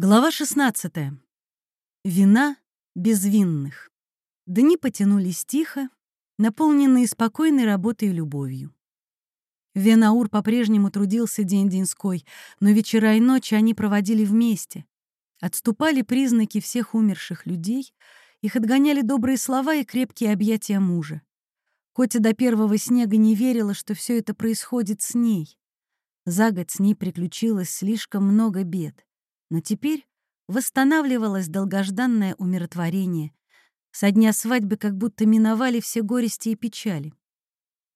Глава 16. Вина безвинных. Дни потянулись тихо, наполненные спокойной работой и любовью. Венаур по-прежнему трудился день-деньской, но вечера и ночи они проводили вместе. Отступали признаки всех умерших людей, их отгоняли добрые слова и крепкие объятия мужа. Котя до первого снега не верила, что все это происходит с ней. За год с ней приключилось слишком много бед. Но теперь восстанавливалось долгожданное умиротворение. Со дня свадьбы как будто миновали все горести и печали.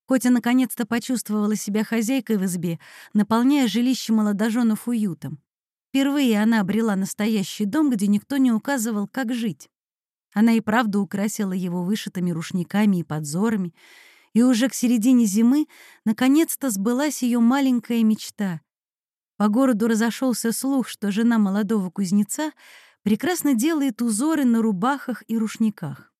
Котя наконец-то почувствовала себя хозяйкой в избе, наполняя жилище молодоженов уютом. Впервые она обрела настоящий дом, где никто не указывал, как жить. Она и правда украсила его вышитыми рушниками и подзорами, и уже к середине зимы наконец-то сбылась ее маленькая мечта по городу разошелся слух, что жена молодого кузнеца прекрасно делает узоры на рубахах и рушниках.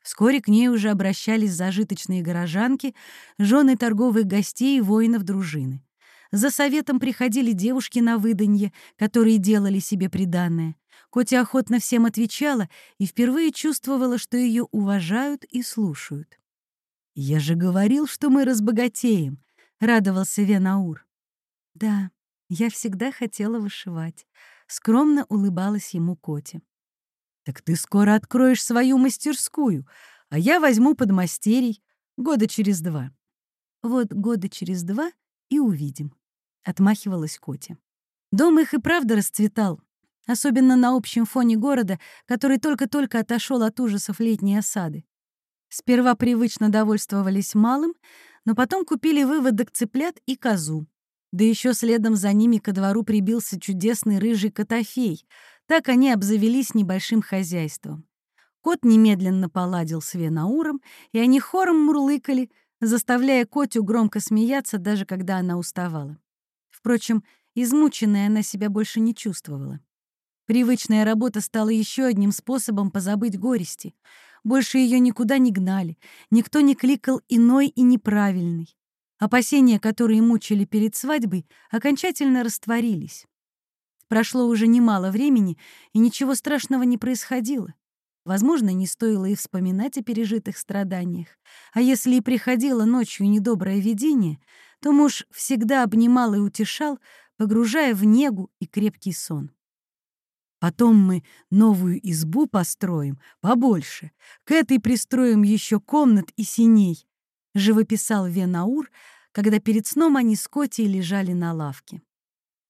Вскоре к ней уже обращались зажиточные горожанки, жены торговых гостей и воинов дружины. За советом приходили девушки на выданье, которые делали себе приданное. Котя охотно всем отвечала и впервые чувствовала, что ее уважают и слушают. «Я же говорил, что мы разбогатеем», — радовался Венаур. «Да, я всегда хотела вышивать. Скромно улыбалась ему Коте. «Так ты скоро откроешь свою мастерскую, а я возьму подмастерий года через два». «Вот года через два и увидим», — отмахивалась Котя. Дом их и правда расцветал, особенно на общем фоне города, который только-только отошел от ужасов летней осады. Сперва привычно довольствовались малым, но потом купили выводок цыплят и козу. Да еще следом за ними ко двору прибился чудесный рыжий котофей. Так они обзавелись небольшим хозяйством. Кот немедленно поладил с Венауром, и они хором мурлыкали, заставляя Котю громко смеяться, даже когда она уставала. Впрочем, измученная она себя больше не чувствовала. Привычная работа стала еще одним способом позабыть горести. Больше ее никуда не гнали, никто не кликал иной и неправильный. Опасения, которые мучили перед свадьбой, окончательно растворились. Прошло уже немало времени, и ничего страшного не происходило. Возможно, не стоило и вспоминать о пережитых страданиях. А если и приходило ночью недоброе видение, то муж всегда обнимал и утешал, погружая в негу и крепкий сон. Потом мы новую избу построим побольше. К этой пристроим еще комнат и синей живописал Венаур, когда перед сном они с Котей лежали на лавке.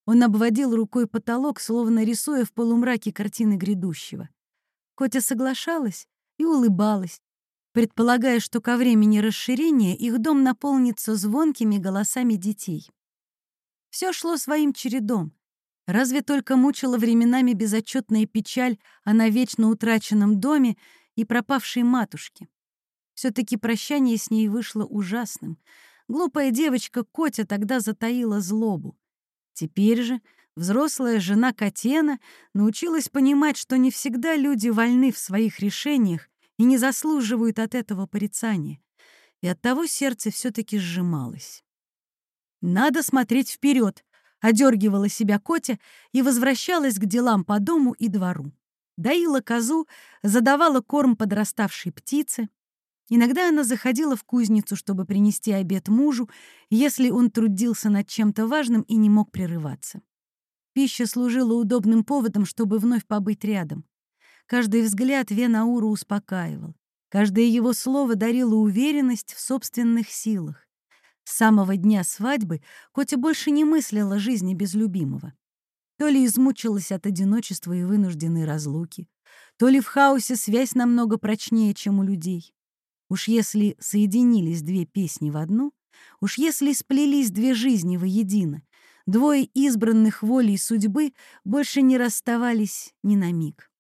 Он обводил рукой потолок, словно рисуя в полумраке картины грядущего. Котя соглашалась и улыбалась, предполагая, что ко времени расширения их дом наполнится звонкими голосами детей. Все шло своим чередом. Разве только мучила временами безотчетная печаль о навечно утраченном доме и пропавшей матушке. Все-таки прощание с ней вышло ужасным. Глупая девочка Котя тогда затаила злобу. Теперь же взрослая жена Котена научилась понимать, что не всегда люди вольны в своих решениях и не заслуживают от этого порицания. И оттого сердце все-таки сжималось. «Надо смотреть вперед, одергивала себя Котя и возвращалась к делам по дому и двору. Доила козу, задавала корм подраставшей птице, Иногда она заходила в кузницу, чтобы принести обед мужу, если он трудился над чем-то важным и не мог прерываться. Пища служила удобным поводом, чтобы вновь побыть рядом. Каждый взгляд Венаура успокаивал. Каждое его слово дарило уверенность в собственных силах. С самого дня свадьбы Котя больше не мыслила жизни без любимого. То ли измучилась от одиночества и вынужденной разлуки, то ли в хаосе связь намного прочнее, чем у людей. Уж если соединились две песни в одну, уж если сплелись две жизни воедино, двое избранных волей судьбы больше не расставались ни на миг.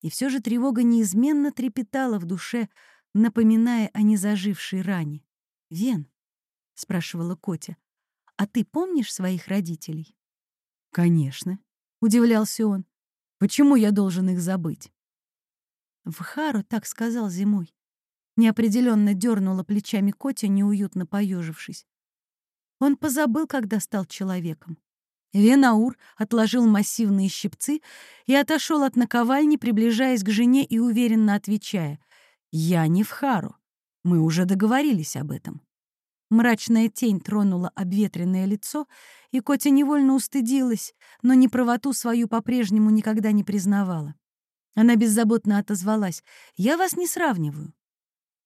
И все же тревога неизменно трепетала в душе, напоминая о незажившей ране. «Вен», — спрашивала Котя, — «а ты помнишь своих родителей?» «Конечно», — удивлялся он. «Почему я должен их забыть?» В Хару так сказал зимой. Неопределенно дернула плечами Котя, неуютно поежившись. Он позабыл, когда стал человеком. Венаур отложил массивные щипцы и отошел от наковальни, приближаясь к жене и уверенно отвечая «Я не в Хару. Мы уже договорились об этом». Мрачная тень тронула обветренное лицо, и Котя невольно устыдилась, но неправоту свою по-прежнему никогда не признавала. Она беззаботно отозвалась «Я вас не сравниваю».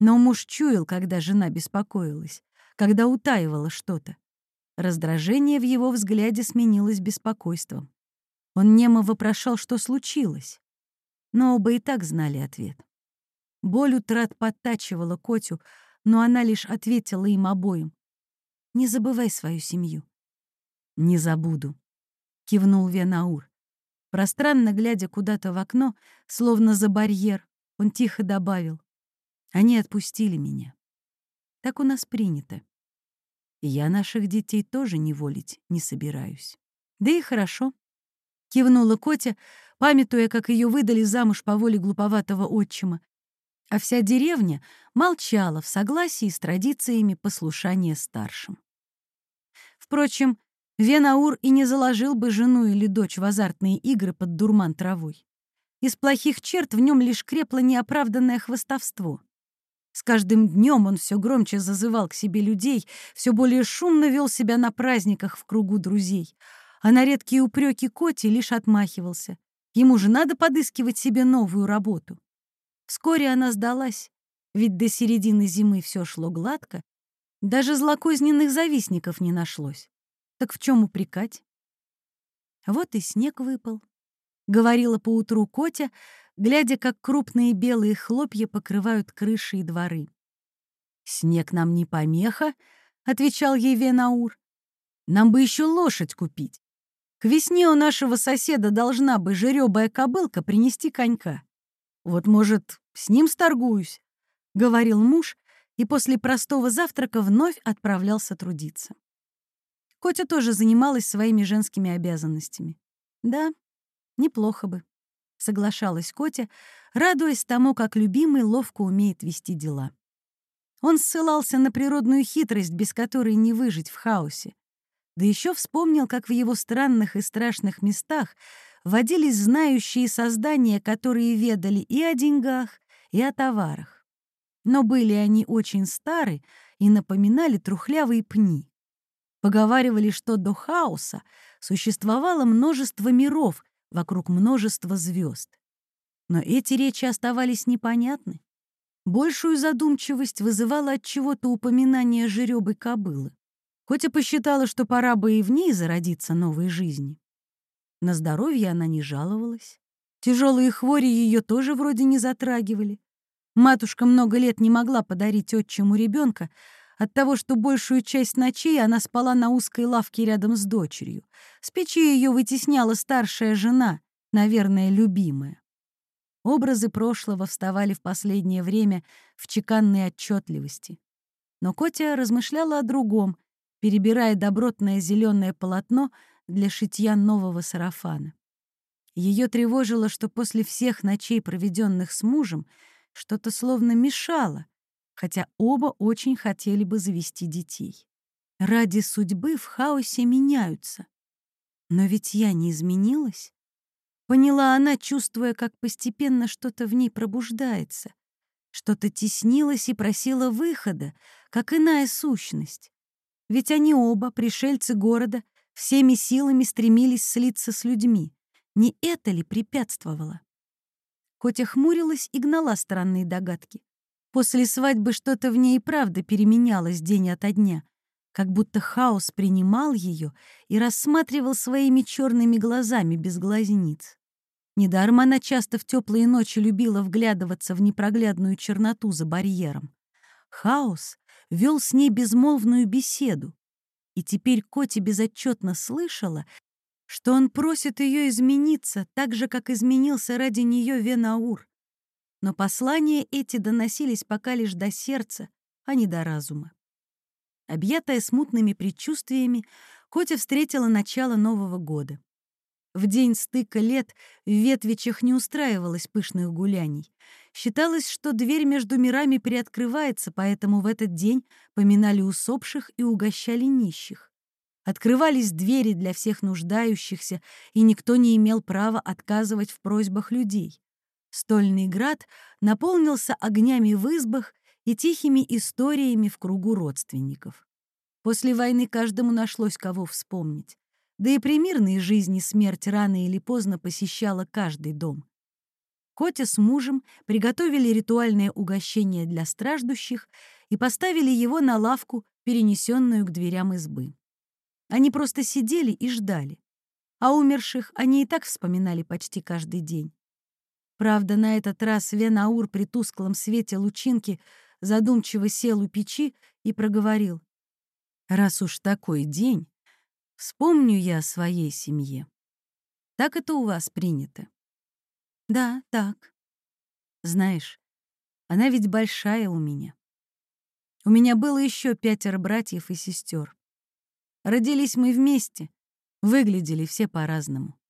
Но муж чуял, когда жена беспокоилась, когда утаивала что-то. Раздражение в его взгляде сменилось беспокойством. Он немо вопрошал, что случилось. Но оба и так знали ответ. Боль утрат подтачивала Котю, но она лишь ответила им обоим. «Не забывай свою семью». «Не забуду», — кивнул Венаур. Пространно глядя куда-то в окно, словно за барьер, он тихо добавил. «Они отпустили меня. Так у нас принято. Я наших детей тоже неволить не собираюсь. Да и хорошо». Кивнула Котя, памятуя, как ее выдали замуж по воле глуповатого отчима, а вся деревня молчала в согласии с традициями послушания старшим. Впрочем, Венаур и не заложил бы жену или дочь в азартные игры под дурман травой. Из плохих черт в нем лишь крепло неоправданное хвостовство. С каждым днем он все громче зазывал к себе людей, все более шумно вел себя на праздниках в кругу друзей, а на редкие упреки Коти лишь отмахивался. Ему же надо подыскивать себе новую работу. Вскоре она сдалась, ведь до середины зимы все шло гладко, даже злокозненных завистников не нашлось. Так в чем упрекать? Вот и снег выпал, — говорила поутру Котя, глядя, как крупные белые хлопья покрывают крыши и дворы. «Снег нам не помеха», — отвечал ей Венаур. «Нам бы еще лошадь купить. К весне у нашего соседа должна бы жеребая кобылка принести конька. Вот, может, с ним сторгуюсь», — говорил муж, и после простого завтрака вновь отправлялся трудиться. Котя тоже занималась своими женскими обязанностями. «Да, неплохо бы», — соглашалась Котя, радуясь тому, как любимый ловко умеет вести дела. Он ссылался на природную хитрость, без которой не выжить в хаосе. Да еще вспомнил, как в его странных и страшных местах водились знающие создания, которые ведали и о деньгах, и о товарах. Но были они очень стары и напоминали трухлявые пни. Поговаривали, что до хаоса существовало множество миров вокруг множества звезд. Но эти речи оставались непонятны. Большую задумчивость вызывало от чего-то упоминание жеребы кобылы. Хоть и посчитала, что пора бы и в ней зародиться новой жизни. На здоровье она не жаловалась. Тяжелые хвори ее тоже вроде не затрагивали. Матушка много лет не могла подарить отчиму ребенка от того, что большую часть ночей она спала на узкой лавке рядом с дочерью. С печи ее вытесняла старшая жена, наверное, любимая. Образы прошлого вставали в последнее время в чеканной отчетливости. Но Котя размышляла о другом, перебирая добротное зеленое полотно — для шитья нового сарафана. Ее тревожило, что после всех ночей, проведенных с мужем, что-то словно мешало, хотя оба очень хотели бы завести детей. Ради судьбы в хаосе меняются. Но ведь я не изменилась. Поняла она, чувствуя, как постепенно что-то в ней пробуждается. Что-то теснилось и просило выхода, как иная сущность. Ведь они оба, пришельцы города, всеми силами стремились слиться с людьми. Не это ли препятствовало? Котя хмурилась и гнала странные догадки. После свадьбы что-то в ней и правда переменялось день ото дня, как будто хаос принимал ее и рассматривал своими черными глазами без глазниц. Недаром она часто в теплые ночи любила вглядываться в непроглядную черноту за барьером. Хаос вел с ней безмолвную беседу, и теперь Коти безотчетно слышала, что он просит ее измениться так же, как изменился ради нее Венаур. Но послания эти доносились пока лишь до сердца, а не до разума. Объятая смутными предчувствиями, Котя встретила начало Нового года. В день стыка лет в Ветвичах не устраивалось пышных гуляний. Считалось, что дверь между мирами приоткрывается, поэтому в этот день поминали усопших и угощали нищих. Открывались двери для всех нуждающихся, и никто не имел права отказывать в просьбах людей. Стольный град наполнился огнями в избах и тихими историями в кругу родственников. После войны каждому нашлось кого вспомнить. Да и при мирной жизни смерть рано или поздно посещала каждый дом. Котя с мужем приготовили ритуальное угощение для страждущих и поставили его на лавку, перенесенную к дверям избы. Они просто сидели и ждали. А умерших они и так вспоминали почти каждый день. Правда, на этот раз Венаур при тусклом свете лучинки задумчиво сел у печи и проговорил. «Раз уж такой день, вспомню я о своей семье. Так это у вас принято?» «Да, так. Знаешь, она ведь большая у меня. У меня было еще пятеро братьев и сестер. Родились мы вместе, выглядели все по-разному.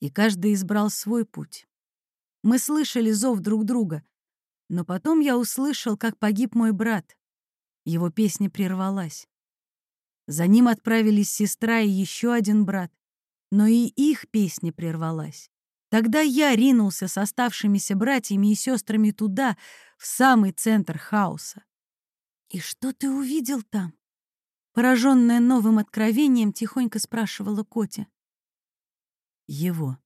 И каждый избрал свой путь. Мы слышали зов друг друга, но потом я услышал, как погиб мой брат. Его песня прервалась. За ним отправились сестра и еще один брат, но и их песня прервалась. Тогда я ринулся с оставшимися братьями и сестрами туда, в самый центр хаоса. «И что ты увидел там?» Пораженная новым откровением, тихонько спрашивала Котя. «Его.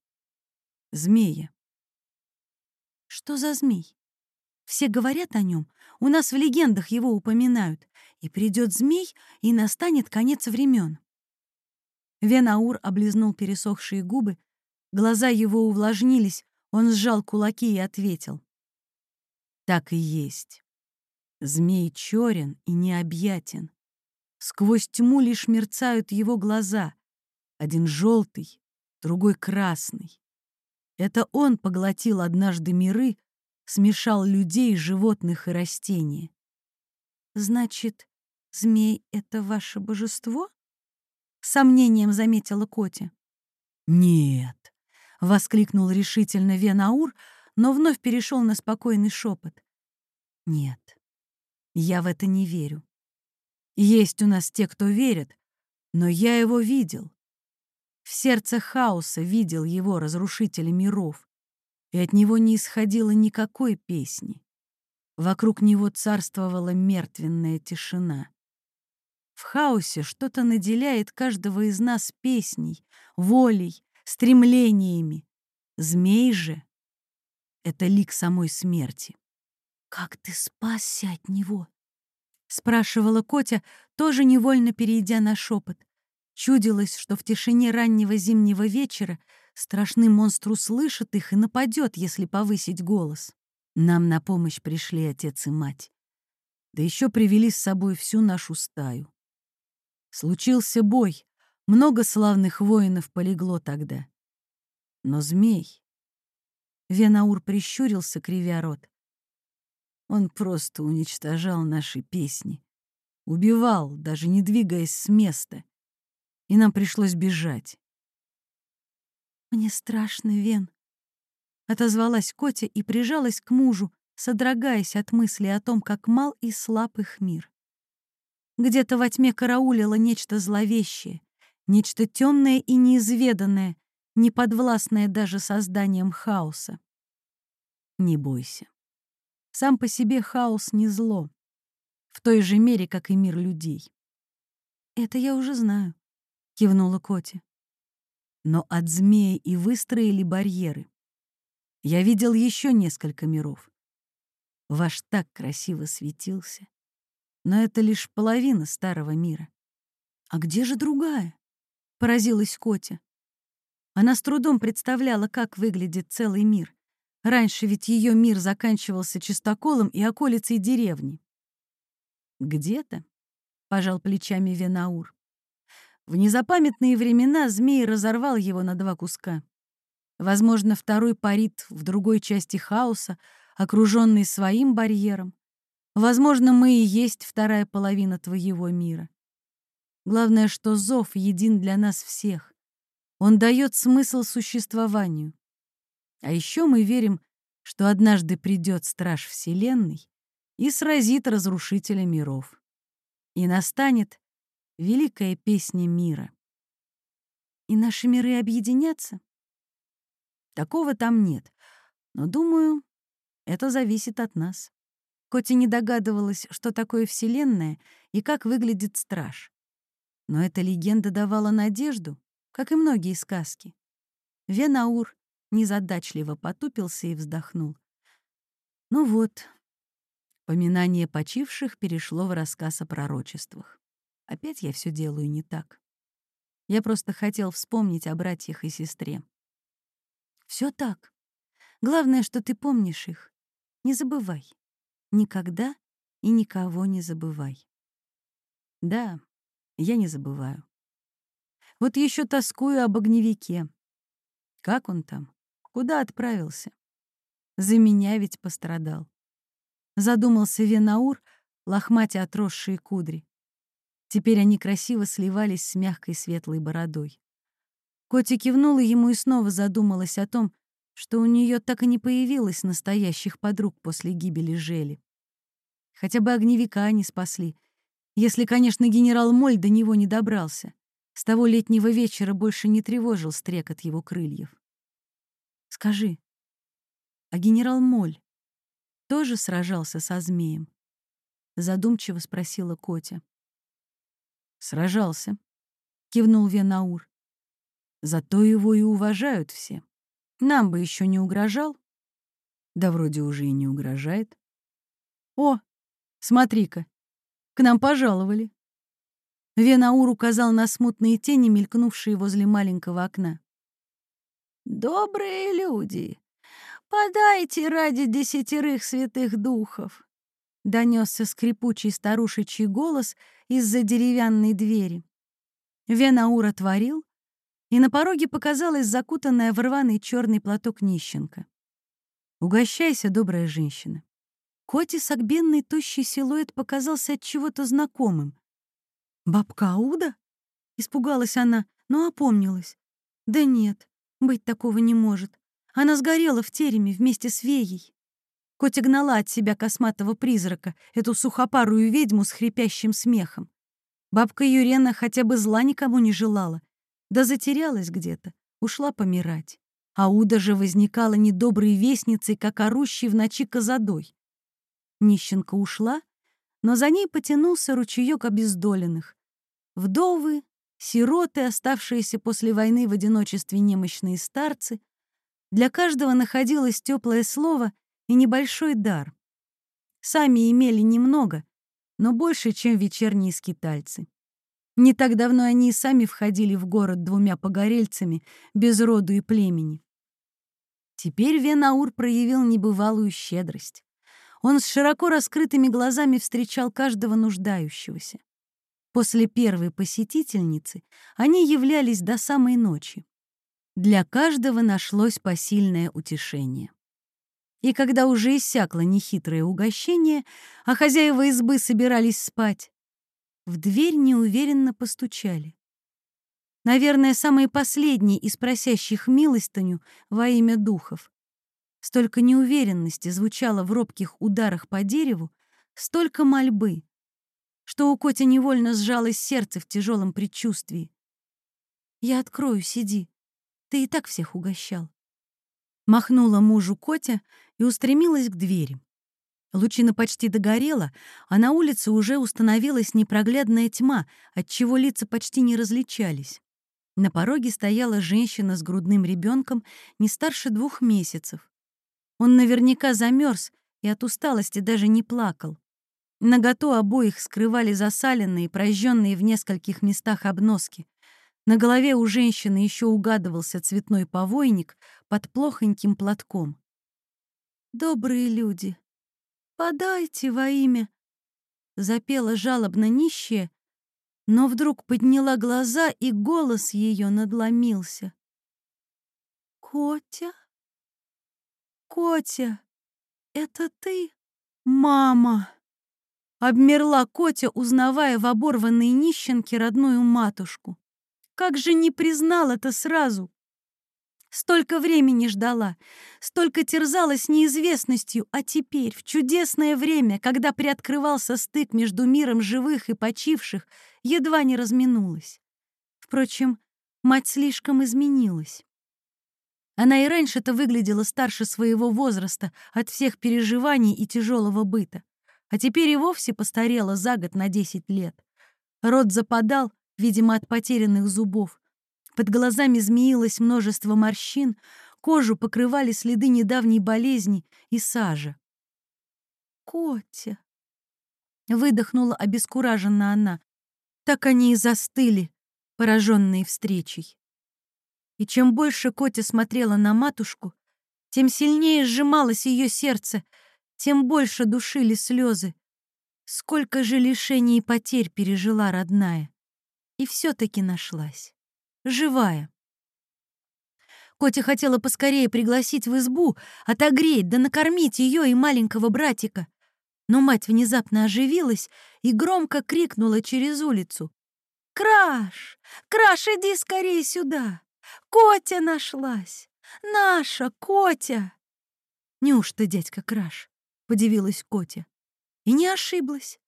Змея. Что за змей? Все говорят о нем, у нас в легендах его упоминают. И придет змей, и настанет конец времен. Венаур облизнул пересохшие губы, глаза его увлажнились, он сжал кулаки и ответил. Так и есть. Змей черен и необъятен. Сквозь тьму лишь мерцают его глаза. Один желтый, другой красный. Это он поглотил однажды миры, смешал людей, животных и растения. Значит, змей — это ваше божество? сомнением заметила Котя. Нет, воскликнул решительно Венаур, но вновь перешел на спокойный шепот. Нет, я в это не верю. Есть у нас те, кто верит, но я его видел. В сердце хаоса видел его разрушителя миров, и от него не исходило никакой песни. Вокруг него царствовала мертвенная тишина. В хаосе что-то наделяет каждого из нас песней, волей, стремлениями. Змей же — это лик самой смерти. «Как ты спасся от него?» — спрашивала Котя, тоже невольно перейдя на шепот. Чудилось, что в тишине раннего зимнего вечера страшный монстр услышит их и нападет, если повысить голос. Нам на помощь пришли отец и мать. Да еще привели с собой всю нашу стаю. Случился бой, много славных воинов полегло тогда. Но змей... Венаур прищурился, кривя рот. Он просто уничтожал наши песни. Убивал, даже не двигаясь с места и нам пришлось бежать. «Мне страшно, Вен», — отозвалась Котя и прижалась к мужу, содрогаясь от мысли о том, как мал и слаб их мир. Где-то во тьме караулило нечто зловещее, нечто темное и неизведанное, неподвластное даже созданием хаоса. Не бойся. Сам по себе хаос не зло, в той же мере, как и мир людей. Это я уже знаю кивнула Коти. Но от змеи и выстроили барьеры. Я видел еще несколько миров. Ваш так красиво светился. Но это лишь половина старого мира. А где же другая? Поразилась Котя. Она с трудом представляла, как выглядит целый мир. Раньше ведь ее мир заканчивался чистоколом и околицей деревни. «Где-то», — пожал плечами Венаур, в незапамятные времена змей разорвал его на два куска. Возможно, второй парит в другой части хаоса, окруженный своим барьером. Возможно, мы и есть вторая половина твоего мира. Главное, что зов един для нас всех. Он дает смысл существованию. А еще мы верим, что однажды придет страж Вселенной и сразит разрушителя миров. И настанет великая песня мира. И наши миры объединятся? Такого там нет, но, думаю, это зависит от нас. Хоть и не догадывалась, что такое Вселенная и как выглядит страж. Но эта легенда давала надежду, как и многие сказки. Венаур незадачливо потупился и вздохнул. Ну вот, поминание почивших перешло в рассказ о пророчествах. Опять я все делаю не так. Я просто хотел вспомнить о братьях и сестре. Все так. Главное, что ты помнишь их. Не забывай. Никогда и никого не забывай. Да, я не забываю. Вот еще тоскую об огневике. Как он там? Куда отправился? За меня ведь пострадал. Задумался Венаур, лохматя отросшие кудри. Теперь они красиво сливались с мягкой светлой бородой. Котя кивнула ему и снова задумалась о том, что у нее так и не появилось настоящих подруг после гибели Жели. Хотя бы огневика они спасли, если, конечно, генерал Моль до него не добрался. С того летнего вечера больше не тревожил стрекот его крыльев. «Скажи, а генерал Моль тоже сражался со змеем?» Задумчиво спросила Котя. «Сражался», — кивнул Венаур. «Зато его и уважают все. Нам бы еще не угрожал. Да вроде уже и не угрожает. О, смотри-ка, к нам пожаловали. Венаур указал на смутные тени, мелькнувшие возле маленького окна. «Добрые люди, подайте ради десятерых святых духов!» Донесся скрипучий старушечий голос из-за деревянной двери. Венаур отворил, и на пороге показалась закутанная в рваный черный платок нищенка. «Угощайся, добрая женщина». Коти согбенный тощий силуэт показался от чего-то знакомым. «Бабка Ауда?» — испугалась она, но опомнилась. «Да нет, быть такого не может. Она сгорела в тереме вместе с Веей». Котя гнала от себя косматого призрака, эту сухопарую ведьму с хрипящим смехом. Бабка Юрена хотя бы зла никому не желала, да затерялась где-то, ушла помирать. Ауда же возникала недоброй вестницей, как орущей в ночи козадой. Нищенка ушла, но за ней потянулся ручеёк обездоленных. Вдовы, сироты, оставшиеся после войны в одиночестве немощные старцы. Для каждого находилось теплое слово и небольшой дар. Сами имели немного, но больше, чем вечерние скитальцы. Не так давно они и сами входили в город двумя погорельцами, без роду и племени. Теперь Венаур проявил небывалую щедрость. Он с широко раскрытыми глазами встречал каждого нуждающегося. После первой посетительницы они являлись до самой ночи. Для каждого нашлось посильное утешение. И когда уже иссякло нехитрое угощение, а хозяева избы собирались спать, в дверь неуверенно постучали. Наверное, самые последние из просящих милостыню во имя духов. Столько неуверенности звучало в робких ударах по дереву, столько мольбы, что у Коти невольно сжалось сердце в тяжелом предчувствии. «Я открою, сиди. Ты и так всех угощал». Махнула мужу Котя и устремилась к двери. Лучина почти догорела, а на улице уже установилась непроглядная тьма, отчего лица почти не различались. На пороге стояла женщина с грудным ребенком не старше двух месяцев. Он наверняка замерз и от усталости даже не плакал. Наготу обоих скрывали засаленные, прожженные в нескольких местах обноски. На голове у женщины еще угадывался цветной повойник под плохоньким платком. «Добрые люди», подайте во имя!» Запела жалобно нищая, но вдруг подняла глаза, и голос ее надломился. «Котя? Котя, это ты, мама?» Обмерла Котя, узнавая в оборванной нищенке родную матушку. Как же не признал это сразу? Столько времени ждала, столько терзалась неизвестностью, а теперь, в чудесное время, когда приоткрывался стык между миром живых и почивших, едва не разминулась. Впрочем, мать слишком изменилась. Она и раньше-то выглядела старше своего возраста от всех переживаний и тяжелого быта, а теперь и вовсе постарела за год на десять лет. Рот западал, видимо, от потерянных зубов. Под глазами змеилось множество морщин, кожу покрывали следы недавней болезни и сажа. «Котя!» — выдохнула обескураженно она. Так они и застыли, пораженные встречей. И чем больше Котя смотрела на матушку, тем сильнее сжималось ее сердце, тем больше душили слезы. Сколько же лишений и потерь пережила родная. И все-таки нашлась. Живая. Котя хотела поскорее пригласить в избу, отогреть да накормить ее и маленького братика. Но мать внезапно оживилась и громко крикнула через улицу. «Краш! Краш, иди скорее сюда! Котя нашлась! Наша Котя!» «Неужто дядька Краш?» — подивилась Котя. И не ошиблась.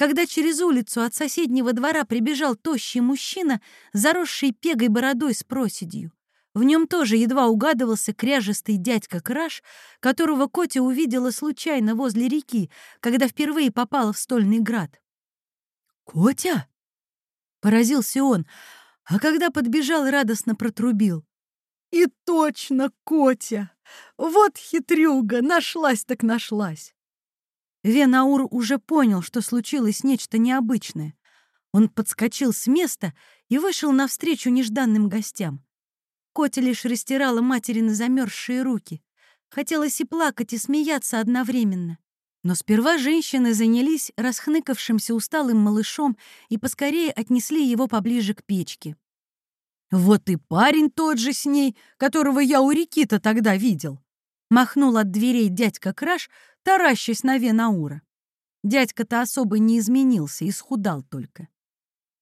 Когда через улицу от соседнего двора прибежал тощий мужчина, заросший пегой бородой с проседью. В нем тоже едва угадывался кряжестый дядька Краш, которого Котя увидела случайно возле реки, когда впервые попала в Стольный град. «Котя!» — поразился он, а когда подбежал, радостно протрубил. «И точно, Котя! Вот хитрюга, нашлась так нашлась!» Венаур уже понял, что случилось нечто необычное. Он подскочил с места и вышел навстречу нежданным гостям. Котя лишь растирала материны замерзшие руки. Хотелось и плакать, и смеяться одновременно. Но сперва женщины занялись расхныкавшимся усталым малышом и поскорее отнесли его поближе к печке. «Вот и парень тот же с ней, которого я у реки-то тогда видел!» Махнул от дверей дядька Краш, таращась на Венаура. Дядька-то особо не изменился, исхудал только.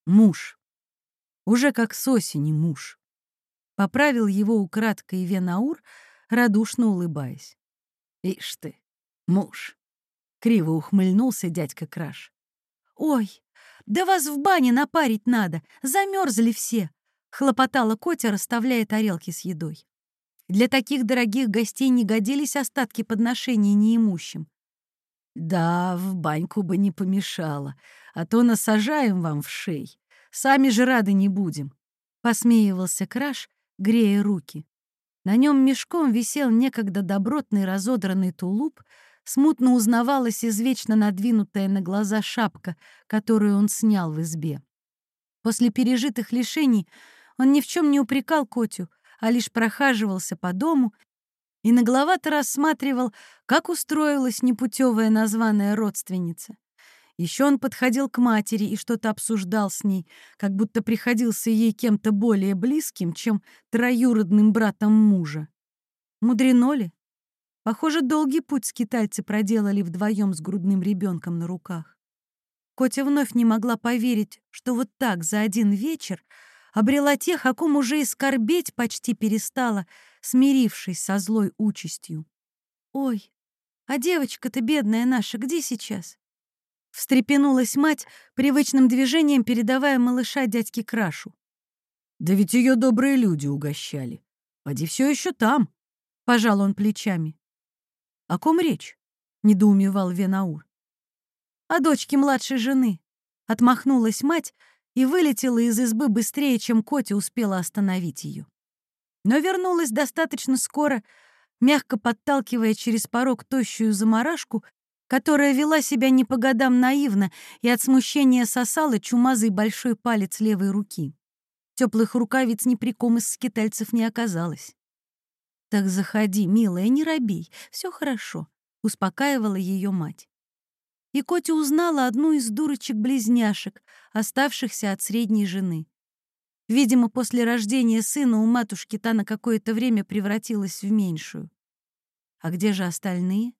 Муж. Уже как с осени муж. Поправил его украдкой Венаур, радушно улыбаясь. «Ишь ты, муж!» Криво ухмыльнулся дядька Краш. «Ой, да вас в бане напарить надо, замерзли все!» — хлопотала Котя, расставляя тарелки с едой. Для таких дорогих гостей не годились остатки подношений неимущим. «Да, в баньку бы не помешало, а то насажаем вам в шей. Сами же рады не будем», — посмеивался Краш, грея руки. На нем мешком висел некогда добротный разодранный тулуп — смутно узнавалась извечно надвинутая на глаза шапка, которую он снял в избе. После пережитых лишений он ни в чем не упрекал Котю, а лишь прохаживался по дому и нагловато рассматривал, как устроилась непутевая названная родственница. Еще он подходил к матери и что-то обсуждал с ней, как будто приходился ей кем-то более близким, чем троюродным братом мужа. Мудрено ли? Похоже, долгий путь скитальцы проделали вдвоем с грудным ребенком на руках. Котя вновь не могла поверить, что вот так за один вечер обрела тех, о ком уже и скорбеть почти перестала, смирившись со злой участью. «Ой, а девочка-то бедная наша где сейчас?» Встрепенулась мать, привычным движением передавая малыша дядьке Крашу. «Да ведь ее добрые люди угощали. Поди все еще там», — пожал он плечами. «О ком речь?» — недоумевал Венаур. «О дочке младшей жены», — отмахнулась мать и вылетела из избы быстрее, чем Котя успела остановить ее. Но вернулась достаточно скоро, мягко подталкивая через порог тощую заморашку, которая вела себя не по годам наивно и от смущения сосала чумазый большой палец левой руки. Теплых рукавиц ни при ком из скитальцев не оказалось. «Так заходи, милая, не робей, все хорошо», — успокаивала ее мать. И Котя узнала одну из дурочек-близняшек, оставшихся от средней жены. Видимо, после рождения сына у матушки та на какое-то время превратилась в меньшую. А где же остальные?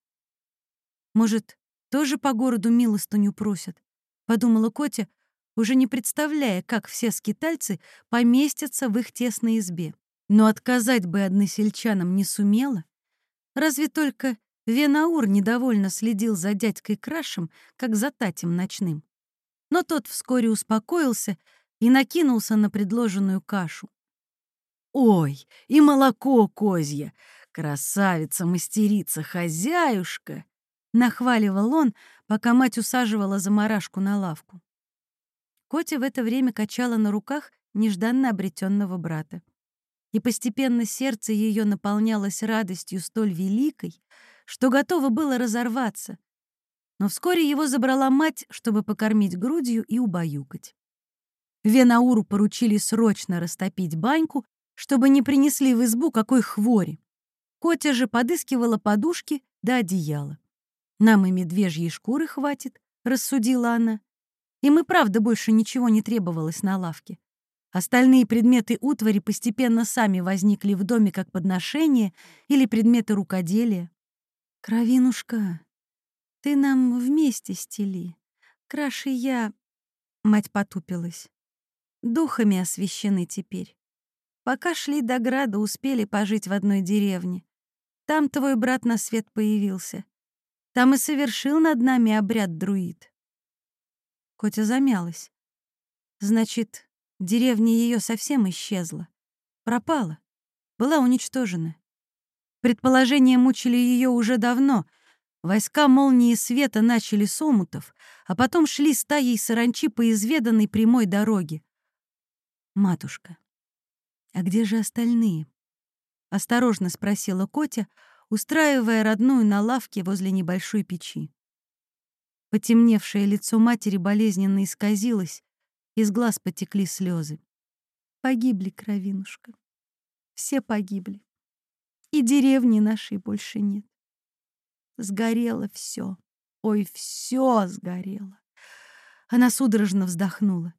Может, тоже по городу милостыню просят? Подумала Котя, уже не представляя, как все скитальцы поместятся в их тесной избе. но отказать бы односельчанам не сумела. Разве только Венаур недовольно следил за дядькой Крашем, как за татем ночным. Но тот вскоре успокоился и накинулся на предложенную кашу. «Ой, и молоко козье! Красавица, мастерица, хозяюшка!» — нахваливал он, пока мать усаживала заморашку на лавку. Котя в это время качала на руках нежданно обретенного брата. И постепенно сердце ее наполнялось радостью столь великой, что готово было разорваться. Но вскоре его забрала мать, чтобы покормить грудью и убаюкать. Венауру поручили срочно растопить баньку, чтобы не принесли в избу какой хвори. Котя же подыскивала подушки да одеяла. «Нам и медвежьей шкуры хватит», — рассудила она. И правда больше ничего не требовалось на лавке. Остальные предметы утвари постепенно сами возникли в доме как подношение или предметы рукоделия. «Кровинушка, ты нам вместе стели. Краши я...» Мать потупилась. «Духами освящены теперь. Пока шли до града, успели пожить в одной деревне. Там твой брат на свет появился. Там и совершил над нами обряд друид». Котя замялась. «Значит, деревня ее совсем исчезла. Пропала. Была уничтожена. Предположения мучили ее уже давно. Войска молнии света начали с омутов, а потом шли стаей саранчи по изведанной прямой дороге. «Матушка, а где же остальные?» — осторожно спросила Котя, устраивая родную на лавке возле небольшой печи. Потемневшее лицо матери болезненно исказилось, из глаз потекли слезы. Погибли, кровинушка. Все погибли. И деревни нашей больше нет. Сгорело все. Ой, все сгорело. Она судорожно вздохнула.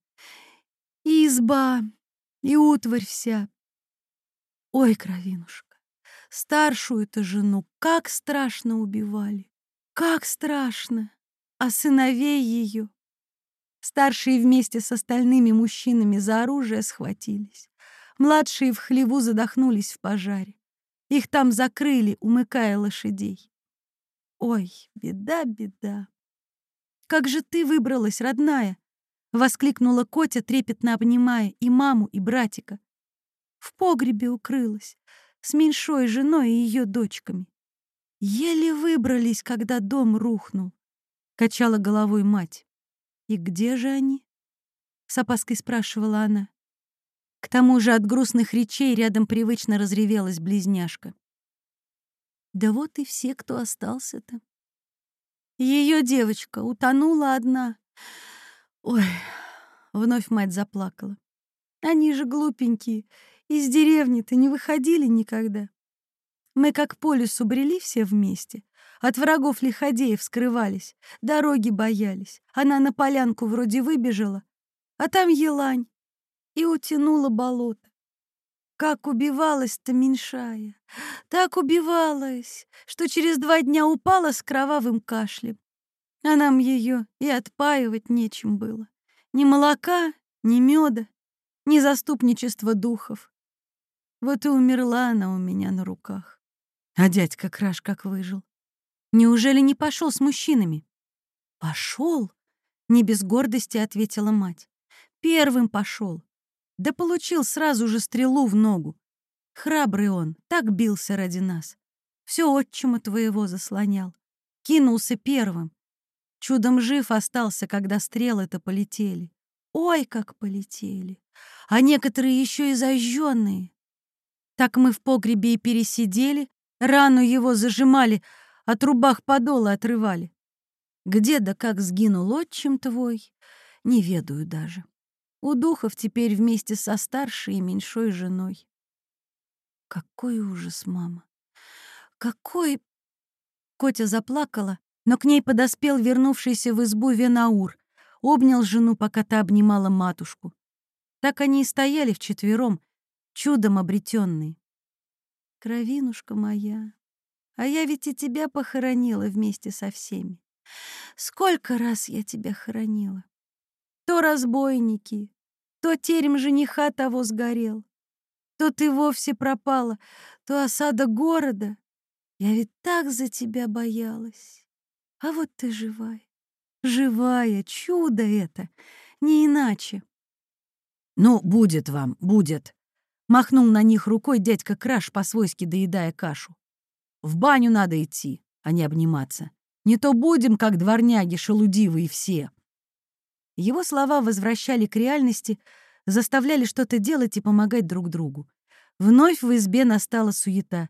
И изба, и утварь вся. Ой, кровинушка, старшую-то жену как страшно убивали. Как страшно. А сыновей ее. Старшие вместе с остальными мужчинами за оружие схватились. Младшие в хлеву задохнулись в пожаре. Их там закрыли, умыкая лошадей. Ой, беда, беда. Как же ты выбралась, родная? Воскликнула Котя, трепетно обнимая и маму, и братика. В погребе укрылась, с меньшой женой и ее дочками. Еле выбрались, когда дом рухнул. Качала головой мать. И где же они? С опаской спрашивала она. К тому же от грустных речей рядом привычно разревелась близняшка. Да вот и все, кто остался-то. Ее девочка утонула одна. Ой, вновь мать заплакала. Они же глупенькие, из деревни-то не выходили никогда. Мы как по лесу брели все вместе. От врагов лиходеев скрывались, дороги боялись. Она на полянку вроде выбежала, а там елань и утянула болото. Как убивалась-то меньшая, так убивалась, что через два дня упала с кровавым кашлем. А нам ее и отпаивать нечем было. Ни молока, ни меда, ни заступничества духов. Вот и умерла она у меня на руках. А дядька Краш как выжил. Неужели не пошел с мужчинами? Пошел, не без гордости ответила мать. Первым пошел. Да получил сразу же стрелу в ногу. Храбрый он, так бился ради нас. Все отчима твоего заслонял. Кинулся первым. Чудом жив остался, когда стрелы-то полетели. Ой, как полетели! А некоторые еще и зажженные. Так мы в погребе и пересидели, рану его зажимали, от рубах подола отрывали. Где да как сгинул отчим твой, не ведаю даже. У духов теперь вместе со старшей и меньшой женой. Какой ужас, мама! Какой... Котя заплакала, но к ней подоспел вернувшийся в избу Венаур, обнял жену, пока та обнимала матушку. Так они и стояли вчетвером, чудом обретенные. Кровинушка моя, а я ведь и тебя похоронила вместе со всеми. Сколько раз я тебя хоронила. То разбойники, то терем жениха того сгорел. То ты вовсе пропала, то осада города. Я ведь так за тебя боялась. А вот ты живая. Живая, чудо это, не иначе. «Ну, будет вам, будет», — махнул на них рукой дядька Краш, по-свойски доедая кашу. «В баню надо идти, а не обниматься. Не то будем, как дворняги, шелудивые все». Его слова возвращали к реальности, заставляли что-то делать и помогать друг другу. Вновь в избе настала суета.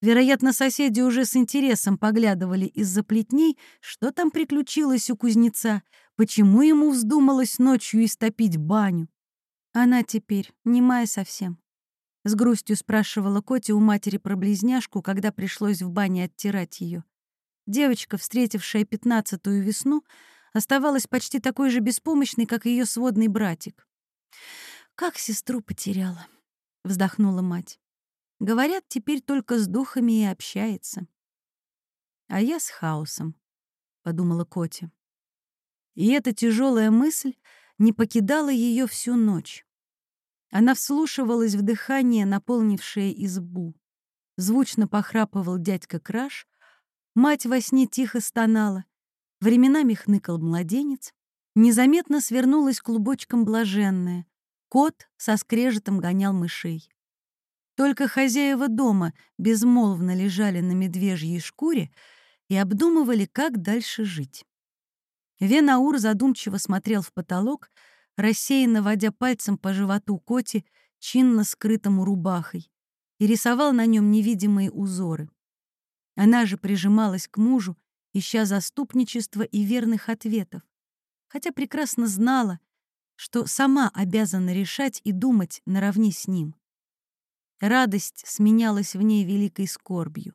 Вероятно, соседи уже с интересом поглядывали из-за плетней, что там приключилось у кузнеца, почему ему вздумалось ночью истопить баню. Она теперь немая совсем. С грустью спрашивала Котя у матери про близняшку, когда пришлось в бане оттирать ее. Девочка, встретившая пятнадцатую весну, оставалась почти такой же беспомощной, как ее сводный братик. «Как сестру потеряла», — вздохнула мать. «Говорят, теперь только с духами и общается». «А я с хаосом», — подумала Котя. И эта тяжелая мысль не покидала ее всю ночь. Она вслушивалась в дыхание, наполнившее избу. Звучно похрапывал дядька Краш, мать во сне тихо стонала, временами хныкал младенец, незаметно свернулась клубочком блаженная, кот со скрежетом гонял мышей. Только хозяева дома безмолвно лежали на медвежьей шкуре и обдумывали, как дальше жить. Венаур задумчиво смотрел в потолок, рассеянно водя пальцем по животу коти, чинно скрытому рубахой, и рисовал на нем невидимые узоры. Она же прижималась к мужу, ища заступничества и верных ответов, хотя прекрасно знала, что сама обязана решать и думать наравне с ним. Радость сменялась в ней великой скорбью.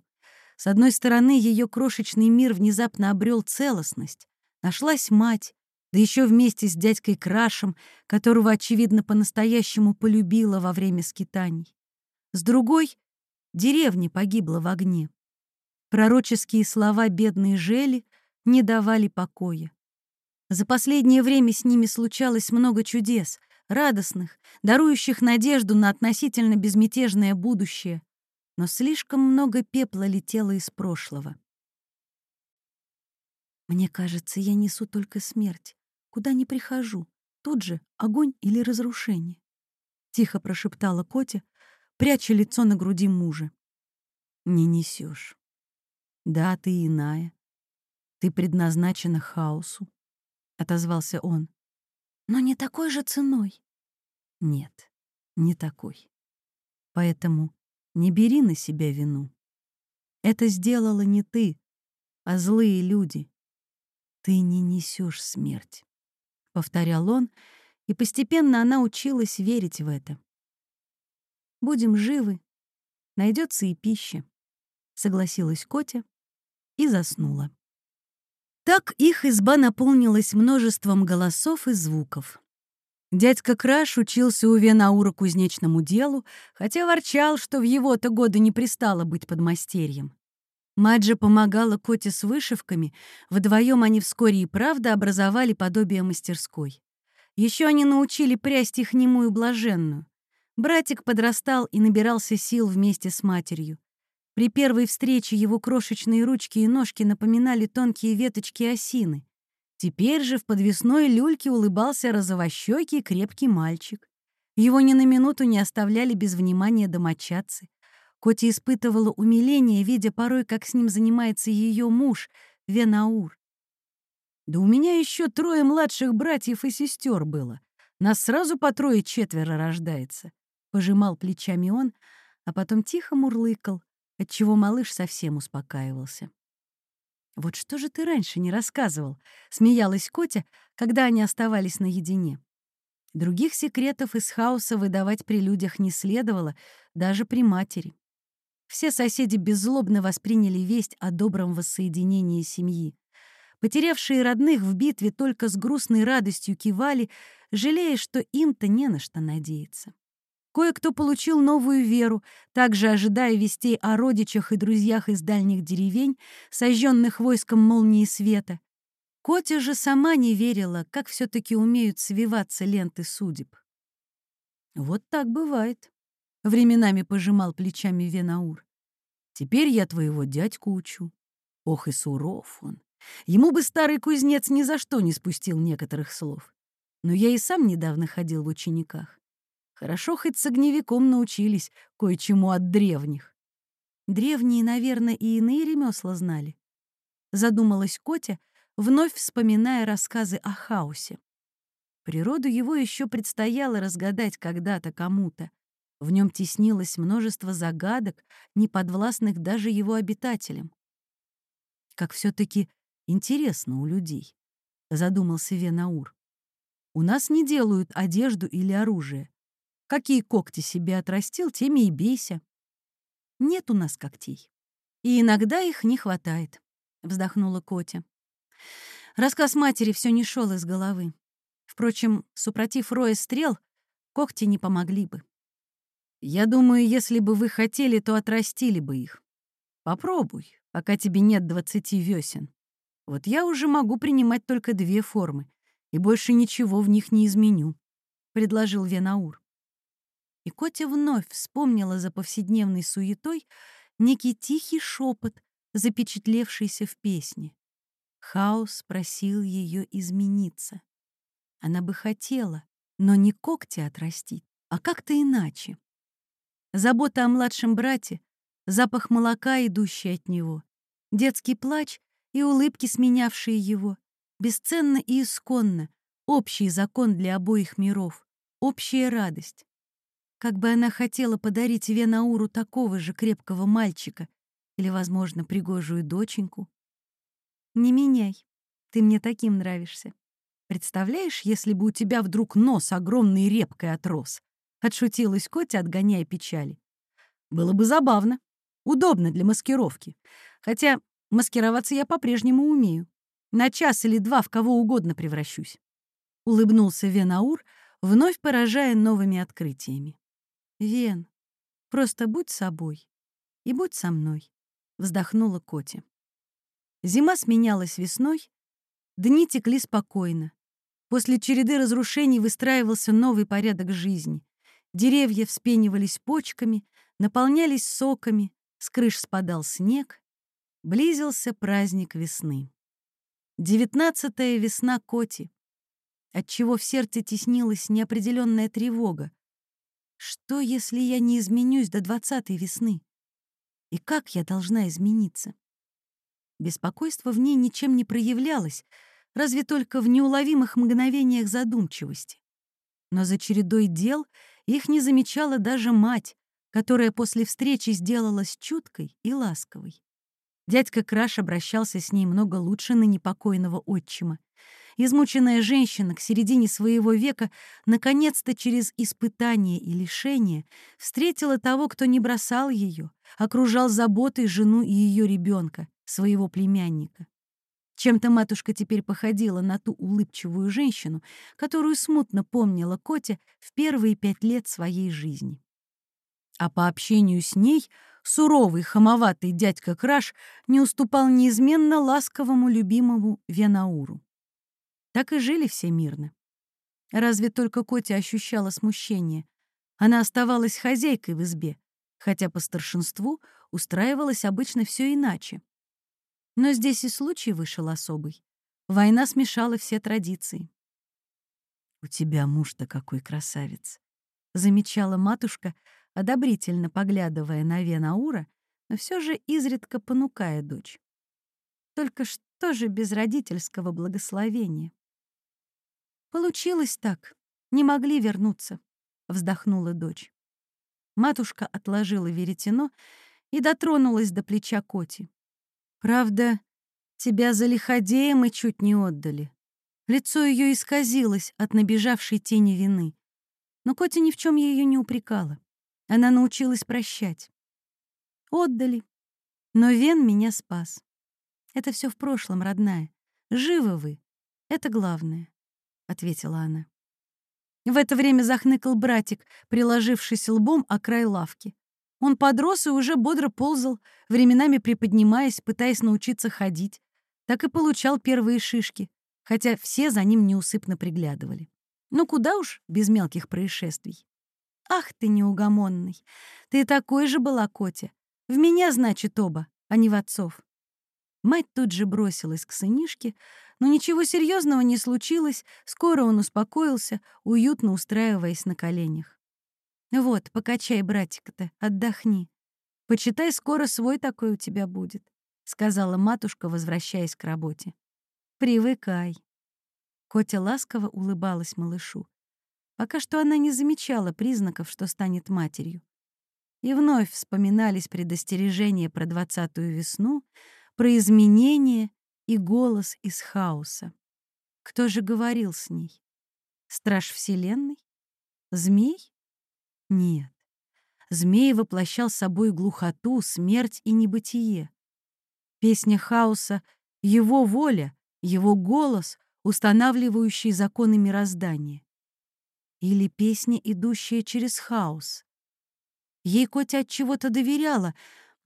С одной стороны, ее крошечный мир внезапно обрел целостность, Нашлась мать, да еще вместе с дядькой Крашем, которого, очевидно, по-настоящему полюбила во время скитаний. С другой — деревня погибла в огне. Пророческие слова бедной Жели не давали покоя. За последнее время с ними случалось много чудес, радостных, дарующих надежду на относительно безмятежное будущее, но слишком много пепла летело из прошлого. Мне кажется, я несу только смерть. Куда ни прихожу, тут же огонь или разрушение. Тихо прошептала Котя, пряча лицо на груди мужа. Не несешь. Да, ты иная. Ты предназначена хаосу, отозвался он. Но не такой же ценой. Нет, не такой. Поэтому не бери на себя вину. Это сделала не ты, а злые люди, «Ты не несешь смерть», — повторял он, и постепенно она училась верить в это. «Будем живы, найдется и пища», — согласилась Котя и заснула. Так их изба наполнилась множеством голосов и звуков. Дядька Краш учился у Венаура кузнечному делу, хотя ворчал, что в его-то годы не пристало быть подмастерьем. Маджа помогала Коте с вышивками, вдвоем они вскоре и правда образовали подобие мастерской. Еще они научили прясть их немую блаженную. Братик подрастал и набирался сил вместе с матерью. При первой встрече его крошечные ручки и ножки напоминали тонкие веточки осины. Теперь же в подвесной люльке улыбался розовощекий крепкий мальчик. Его ни на минуту не оставляли без внимания домочадцы. Коти испытывала умиление, видя порой, как с ним занимается ее муж, Венаур. «Да у меня еще трое младших братьев и сестер было. Нас сразу по трое-четверо рождается», — пожимал плечами он, а потом тихо мурлыкал, отчего малыш совсем успокаивался. «Вот что же ты раньше не рассказывал?» — смеялась Котя, когда они оставались наедине. Других секретов из хаоса выдавать при людях не следовало, даже при матери. Все соседи беззлобно восприняли весть о добром воссоединении семьи. Потерявшие родных в битве только с грустной радостью кивали, жалея, что им-то не на что надеяться. Кое-кто получил новую веру, также ожидая вестей о родичах и друзьях из дальних деревень, сожженных войском молнии света. Котя же сама не верила, как все таки умеют свиваться ленты судеб. Вот так бывает. — временами пожимал плечами Венаур. «Теперь я твоего дядьку учу. Ох и суров он. Ему бы старый кузнец ни за что не спустил некоторых слов. Но я и сам недавно ходил в учениках. Хорошо хоть с огневиком научились кое-чему от древних. Древние, наверное, и иные ремесла знали. Задумалась Котя, вновь вспоминая рассказы о хаосе. Природу его еще предстояло разгадать когда-то кому-то. В нем теснилось множество загадок, неподвластных даже его обитателям. Как все-таки интересно у людей, задумался Венаур. У нас не делают одежду или оружие. Какие когти себе отрастил, теми и бейся. Нет у нас когтей. И иногда их не хватает, вздохнула Котя. Рассказ матери все не шел из головы. Впрочем, супротив роя стрел, когти не помогли бы. Я думаю, если бы вы хотели, то отрастили бы их. Попробуй, пока тебе нет двадцати весен. Вот я уже могу принимать только две формы, и больше ничего в них не изменю», — предложил Венаур. И Котя вновь вспомнила за повседневной суетой некий тихий шепот, запечатлевшийся в песне. Хаос просил ее измениться. Она бы хотела, но не когти отрастить, а как-то иначе. Забота о младшем брате, запах молока, идущий от него, детский плач и улыбки, сменявшие его, бесценно и исконно, общий закон для обоих миров, общая радость. Как бы она хотела подарить Венауру такого же крепкого мальчика или, возможно, пригожую доченьку. «Не меняй, ты мне таким нравишься», Представляешь, если бы у тебя вдруг нос огромной репкой отрос? Отшутилась Котя, отгоняя печали. Было бы забавно. Удобно для маскировки. Хотя маскироваться я по-прежнему умею. На час или два в кого угодно превращусь. Улыбнулся Венаур, вновь поражая новыми открытиями. «Вен, просто будь собой и будь со мной», — вздохнула Котя. Зима сменялась весной, дни текли спокойно. После череды разрушений выстраивался новый порядок жизни. Деревья вспенивались почками, наполнялись соками, с крыш спадал снег. Близился праздник весны. Девятнадцатая весна Коти, отчего в сердце теснилась неопределенная тревога. Что, если я не изменюсь до двадцатой весны? И как я должна измениться? Беспокойство в ней ничем не проявлялось, разве только в неуловимых мгновениях задумчивости. Но за чередой дел их не замечала даже мать, которая после встречи сделалась чуткой и ласковой. Дядька Краш обращался с ней много лучше на непокойного отчима. Измученная женщина к середине своего века наконец-то через испытания и лишения встретила того, кто не бросал ее, окружал заботой жену и ее ребенка, своего племянника. Чем-то матушка теперь походила на ту улыбчивую женщину, которую смутно помнила Котя в первые пять лет своей жизни. А по общению с ней суровый, хамоватый дядька Краш не уступал неизменно ласковому любимому Венауру. Так и жили все мирно. Разве только Котя ощущала смущение. Она оставалась хозяйкой в избе, хотя по старшинству устраивалось обычно все иначе. Но здесь и случай вышел особый. Война смешала все традиции. «У тебя муж-то какой красавец!» — замечала матушка, одобрительно поглядывая на Венаура, но все же изредка понукая дочь. Только что же без родительского благословения? «Получилось так. Не могли вернуться», — вздохнула дочь. Матушка отложила веретено и дотронулась до плеча Коти. Правда, тебя за лиходеем и чуть не отдали. Лицо ее исказилось от набежавшей тени вины. Но Котя ни в чем ее не упрекала. Она научилась прощать. Отдали. Но Вен меня спас. Это все в прошлом, родная. Живы вы. Это главное, — ответила она. В это время захныкал братик, приложившись лбом о край лавки. Он подрос и уже бодро ползал, временами приподнимаясь, пытаясь научиться ходить. Так и получал первые шишки, хотя все за ним неусыпно приглядывали. Ну куда уж без мелких происшествий. Ах ты неугомонный! Ты такой же была, Котя. В меня, значит, оба, а не в отцов. Мать тут же бросилась к сынишке, но ничего серьезного не случилось, скоро он успокоился, уютно устраиваясь на коленях. «Вот, покачай, братика-то, отдохни. Почитай, скоро свой такой у тебя будет», — сказала матушка, возвращаясь к работе. «Привыкай». Котя ласково улыбалась малышу. Пока что она не замечала признаков, что станет матерью. И вновь вспоминались предостережения про двадцатую весну, про изменения и голос из хаоса. Кто же говорил с ней? Страж Вселенной? Змей? Нет. Змей воплощал собой глухоту, смерть и небытие. Песня хаоса — его воля, его голос, устанавливающий законы мироздания. Или песня, идущая через хаос. Ей Котя от чего-то доверяла,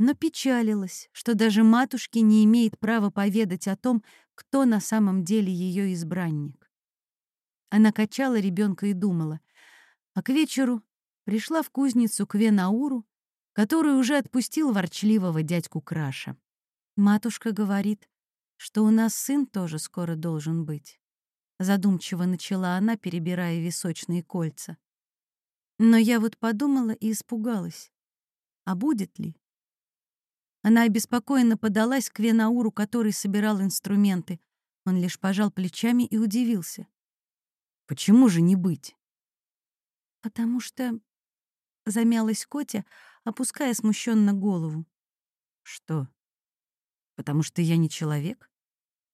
но печалилась, что даже матушке не имеет права поведать о том, кто на самом деле ее избранник. Она качала ребенка и думала, а к вечеру пришла в кузницу к Венауру, который уже отпустил ворчливого дядьку Краша. Матушка говорит, что у нас сын тоже скоро должен быть. Задумчиво начала она, перебирая височные кольца. Но я вот подумала и испугалась. А будет ли? Она обеспокоенно подалась к Венауру, который собирал инструменты. Он лишь пожал плечами и удивился. «Почему же не быть?» «Потому что...» — замялась Котя, опуская смущенно голову. «Что? Потому что я не человек?»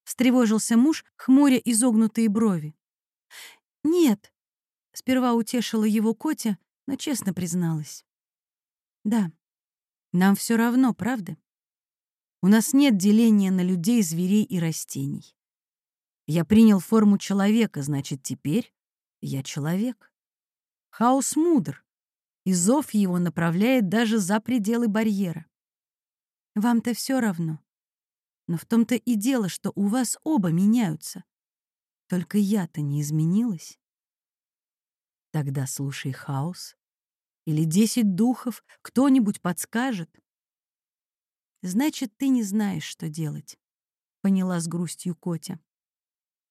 встревожился муж, хмуря изогнутые брови. «Нет», — сперва утешила его Котя, но честно призналась. «Да, нам все равно, правда? У нас нет деления на людей, зверей и растений. Я принял форму человека, значит, теперь я человек. Хаос мудр, и зов его направляет даже за пределы барьера. Вам-то все равно. Но в том-то и дело, что у вас оба меняются. Только я-то не изменилась. Тогда слушай хаос. Или десять духов, кто-нибудь подскажет. Значит, ты не знаешь, что делать, поняла с грустью Котя.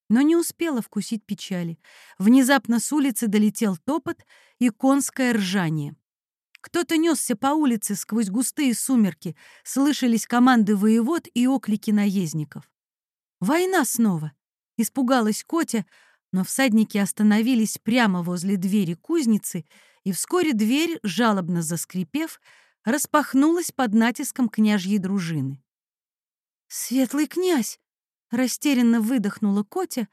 Но не успела вкусить печали. Внезапно с улицы долетел топот и конское ржание. Кто-то несся по улице сквозь густые сумерки, слышались команды воевод и оклики наездников. «Война снова!» — испугалась Котя, но всадники остановились прямо возле двери кузницы, и вскоре дверь, жалобно заскрипев, распахнулась под натиском княжьей дружины. «Светлый князь!» — растерянно выдохнула Котя,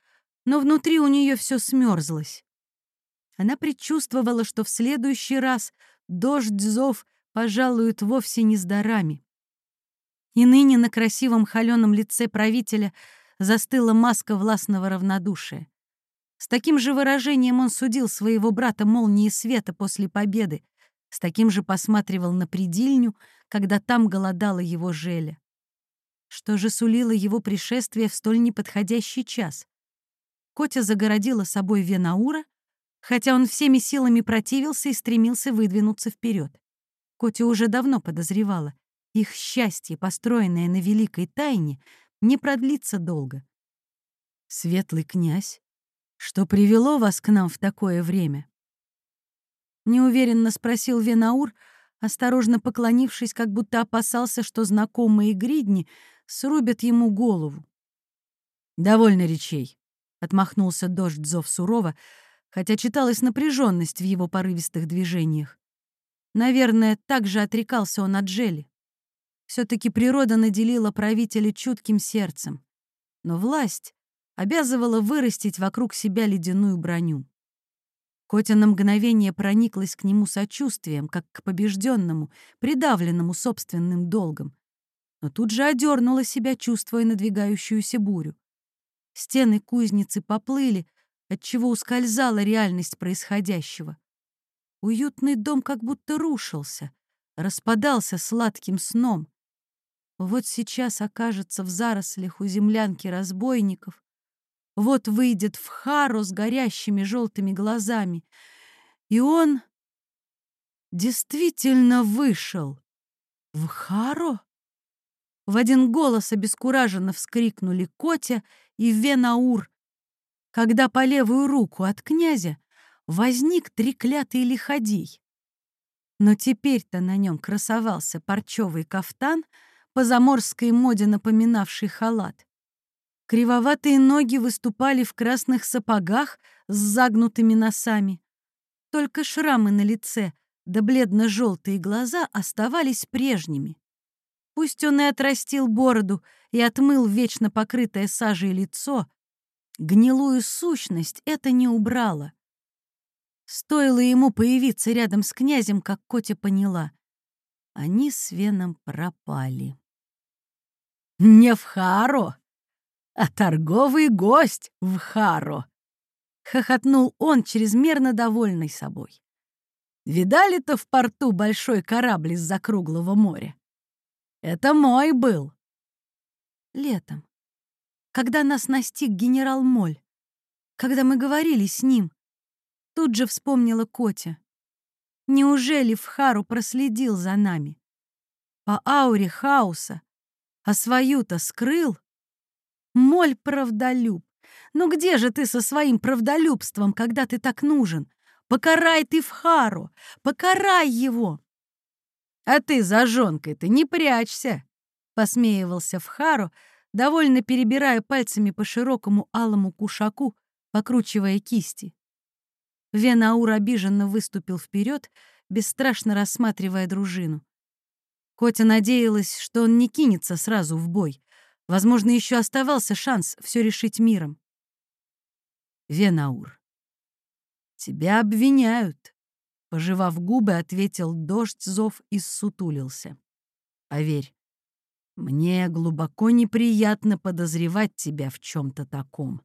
но внутри у нее все смерзлось. Она предчувствовала, что в следующий раз дождь зов пожалуют вовсе не с дарами. И ныне на красивом холеном лице правителя застыла маска властного равнодушия. С таким же выражением он судил своего брата молнии света после победы, с таким же посматривал на предильню, когда там голодала его желя. Что же сулило его пришествие в столь неподходящий час? Котя загородила собой Венаура хотя он всеми силами противился и стремился выдвинуться вперед. Котя уже давно подозревала, их счастье, построенное на великой тайне, не продлится долго. «Светлый князь, что привело вас к нам в такое время?» Неуверенно спросил Венаур, осторожно поклонившись, как будто опасался, что знакомые гридни срубят ему голову. «Довольно речей», — отмахнулся дождь зов сурово, хотя читалась напряженность в его порывистых движениях. Наверное, так же отрекался он от Джели. Все-таки природа наделила правителя чутким сердцем. Но власть обязывала вырастить вокруг себя ледяную броню. Котя на мгновение прониклась к нему сочувствием, как к побежденному, придавленному собственным долгом. Но тут же одернула себя, чувствуя надвигающуюся бурю. Стены кузницы поплыли, отчего ускользала реальность происходящего. Уютный дом как будто рушился, распадался сладким сном. Вот сейчас окажется в зарослях у землянки разбойников, вот выйдет в хару с горящими желтыми глазами, и он... действительно вышел в Харо? В один голос обескураженно вскрикнули Котя и Венаур, когда по левую руку от князя возник треклятый лиходей. Но теперь-то на нем красовался парчевый кафтан, по заморской моде напоминавший халат. Кривоватые ноги выступали в красных сапогах с загнутыми носами. Только шрамы на лице да бледно-желтые глаза оставались прежними. Пусть он и отрастил бороду и отмыл вечно покрытое сажей лицо, гнилую сущность это не убрало. Стоило ему появиться рядом с князем, как Котя поняла. Они с Веном пропали. «Не в Харо, а торговый гость в Харо!» — хохотнул он, чрезмерно довольный собой. «Видали-то в порту большой корабль из-за круглого моря? Это мой был. Летом, когда нас настиг генерал Моль, когда мы говорили с ним, тут же вспомнила Котя. Неужели Фхару проследил за нами? По ауре хаоса, а свою-то скрыл? Моль правдолюб. Ну где же ты со своим правдолюбством, когда ты так нужен? Покарай ты Фхару, покарай его! «А ты за жонкой-то не прячься!» — посмеивался Вхару, довольно перебирая пальцами по широкому алому кушаку, покручивая кисти. Венаур обиженно выступил вперед, бесстрашно рассматривая дружину. Котя надеялась, что он не кинется сразу в бой. Возможно, еще оставался шанс все решить миром. «Венаур, тебя обвиняют», Пожевав губы, ответил дождь зов и ссутулился. «Поверь, мне глубоко неприятно подозревать тебя в чем-то таком».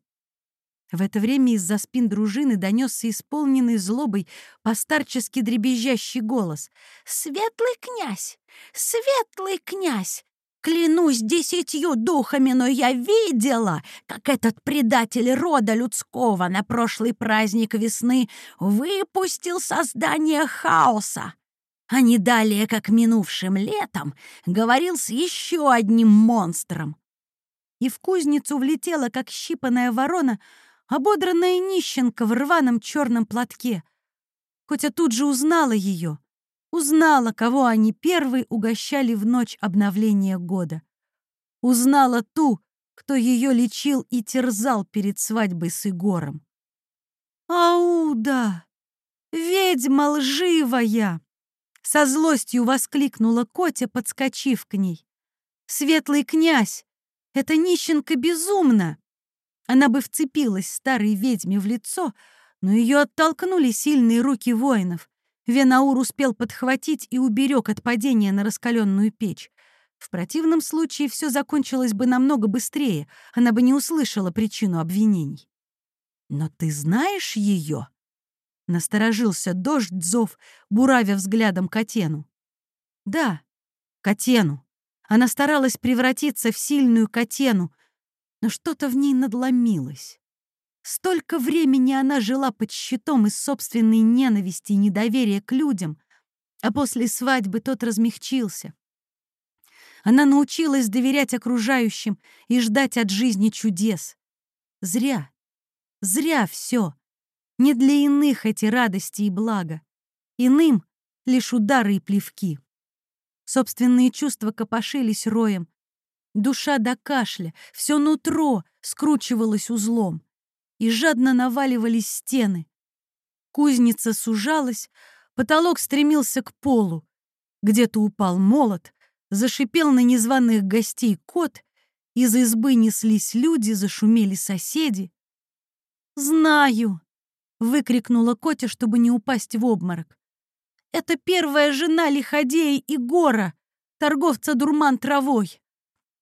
В это время из-за спин дружины донесся исполненный злобой постарчески дребезжащий голос. «Светлый князь! Светлый князь! Клянусь десятью духами, но я видела, как этот предатель рода людского на прошлый праздник весны выпустил создание хаоса. А не далее, как минувшим летом, говорил с еще одним монстром. И в кузницу влетела, как щипанная ворона, ободранная нищенка в рваном черном платке. Хотя тут же узнала ее — Узнала, кого они первые угощали в ночь обновления года. Узнала ту, кто ее лечил и терзал перед свадьбой с Егором. «Ауда! Ведьма лживая!» Со злостью воскликнула Котя, подскочив к ней. «Светлый князь! Это нищенка безумна!» Она бы вцепилась старой ведьме в лицо, но ее оттолкнули сильные руки воинов. Венаур успел подхватить и уберег от падения на раскаленную печь. В противном случае все закончилось бы намного быстрее, она бы не услышала причину обвинений. «Но ты знаешь ее?» — насторожился дождь зов, буравя взглядом Котену. «Да, Котену. Она старалась превратиться в сильную Котену, но что-то в ней надломилось. Столько времени она жила под щитом из собственной ненависти и недоверия к людям, а после свадьбы тот размягчился. Она научилась доверять окружающим и ждать от жизни чудес. Зря, зря все. Не для иных эти радости и блага. Иным — лишь удары и плевки. Собственные чувства копошились роем. Душа до кашля, все нутро скручивалось узлом и жадно наваливались стены. Кузница сужалась, потолок стремился к полу. Где-то упал молот, зашипел на незваных гостей кот, из избы неслись люди, зашумели соседи. «Знаю!» — выкрикнула Котя, чтобы не упасть в обморок. «Это первая жена Лиходея и Гора, торговца дурман травой.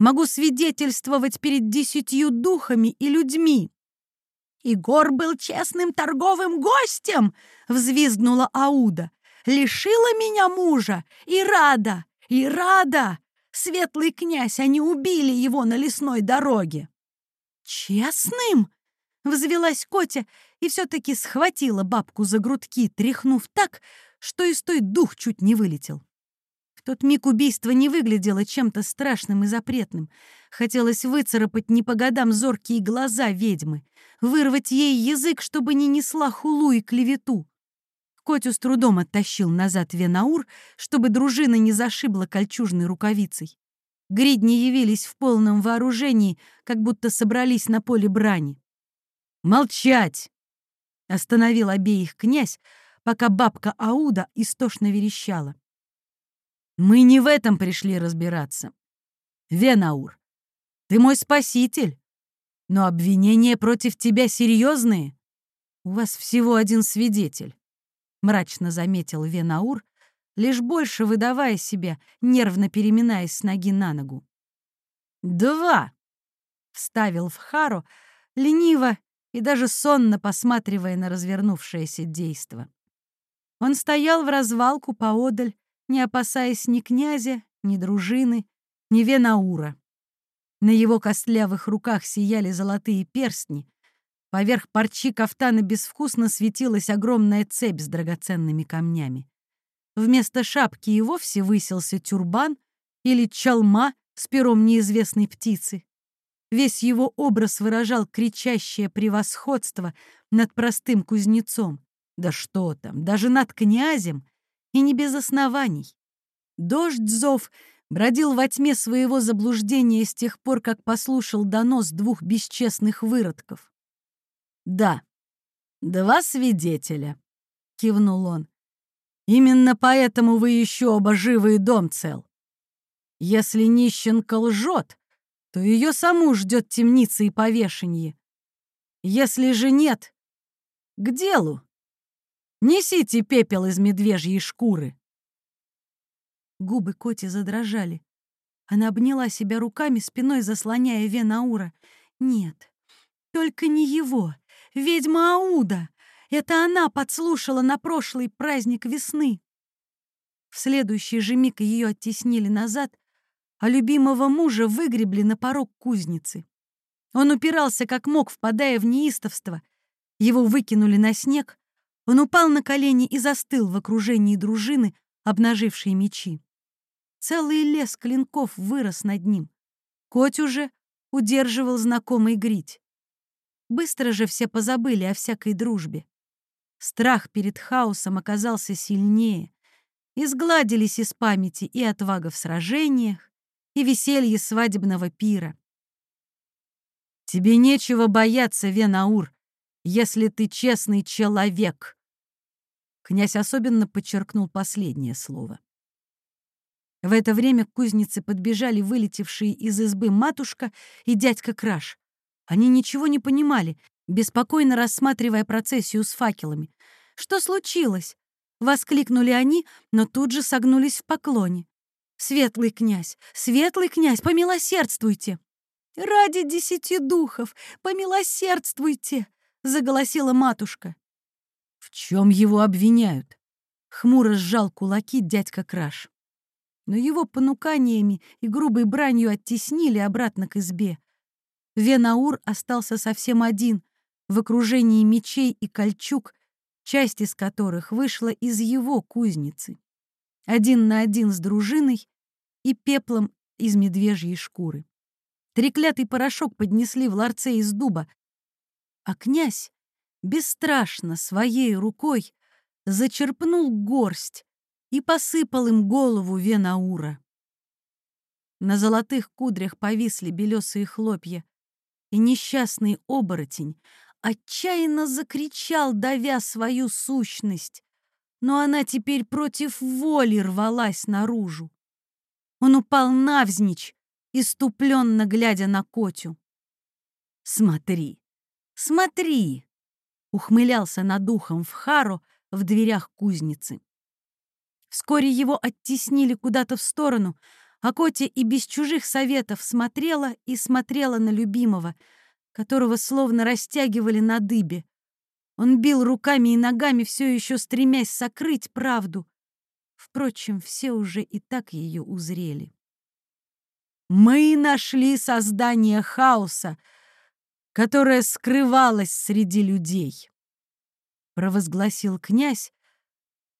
Могу свидетельствовать перед десятью духами и людьми. «Егор был честным торговым гостем!» — взвизгнула Ауда. «Лишила меня мужа! И рада! И рада! Светлый князь, они убили его на лесной дороге!» «Честным?» — взвелась Котя и все-таки схватила бабку за грудки, тряхнув так, что из той дух чуть не вылетел. В тот миг убийство не выглядело чем-то страшным и запретным. Хотелось выцарапать не по годам зоркие глаза ведьмы, вырвать ей язык, чтобы не несла хулу и клевету. Котю с трудом оттащил назад Венаур, чтобы дружина не зашибла кольчужной рукавицей. Гридни явились в полном вооружении, как будто собрались на поле брани. «Молчать!» — остановил обеих князь, пока бабка Ауда истошно верещала. «Мы не в этом пришли разбираться. Венаур, ты мой спаситель, но обвинения против тебя серьезные. У вас всего один свидетель. — мрачно заметил Венаур, лишь больше выдавая себя, нервно переминаясь с ноги на ногу. «Два!» — вставил в Хару, лениво и даже сонно посматривая на развернувшееся действо. Он стоял в развалку поодаль, не опасаясь ни князя, ни дружины, ни Венаура. На его костлявых руках сияли золотые перстни, Поверх парчи кафтана безвкусно светилась огромная цепь с драгоценными камнями. Вместо шапки и вовсе высился тюрбан или чалма с пером неизвестной птицы. Весь его образ выражал кричащее превосходство над простым кузнецом. Да что там, даже над князем, и не без оснований. Дождь зов бродил во тьме своего заблуждения с тех пор, как послушал донос двух бесчестных выродков. «Да, два свидетеля», — кивнул он. «Именно поэтому вы еще оба живы и дом цел. Если нищенка лжет, то ее саму ждет темница и повешенье. Если же нет, к делу. Несите пепел из медвежьей шкуры». Губы Коти задрожали. Она обняла себя руками, спиной заслоняя Венаура. «Нет, только не его. Ведьма Ауда! Это она подслушала на прошлый праздник весны. В следующий же миг ее оттеснили назад, а любимого мужа выгребли на порог кузницы. Он упирался как мог, впадая в неистовство. Его выкинули на снег. Он упал на колени и застыл в окружении дружины, обнажившей мечи. Целый лес клинков вырос над ним. Коть уже удерживал знакомый грить. Быстро же все позабыли о всякой дружбе. Страх перед хаосом оказался сильнее. Изгладились из памяти и отвага в сражениях, и веселье свадебного пира. «Тебе нечего бояться, Венаур, если ты честный человек!» Князь особенно подчеркнул последнее слово. В это время к кузнице подбежали вылетевшие из избы матушка и дядька Краш. Они ничего не понимали, беспокойно рассматривая процессию с факелами. «Что случилось?» — воскликнули они, но тут же согнулись в поклоне. «Светлый князь! Светлый князь, помилосердствуйте!» «Ради десяти духов, помилосердствуйте!» — заголосила матушка. «В чем его обвиняют?» — хмуро сжал кулаки дядька Краш. Но его понуканиями и грубой бранью оттеснили обратно к избе. Венаур остался совсем один, в окружении мечей и кольчуг, часть из которых вышла из его кузницы. Один на один с дружиной и пеплом из медвежьей шкуры. Треклятый порошок поднесли в ларце из дуба, а князь бесстрашно своей рукой зачерпнул горсть и посыпал им голову Венаура. На золотых кудрях повисли белесые хлопья, и несчастный оборотень отчаянно закричал, давя свою сущность, но она теперь против воли рвалась наружу. Он упал навзничь, иступленно глядя на Котю. «Смотри, смотри!» — ухмылялся над духом в Хару в дверях кузницы. Вскоре его оттеснили куда-то в сторону, а Котя и без чужих советов смотрела и смотрела на любимого, которого словно растягивали на дыбе. Он бил руками и ногами, все еще стремясь сокрыть правду. Впрочем, все уже и так ее узрели. «Мы нашли создание хаоса, которое скрывалось среди людей», — провозгласил князь,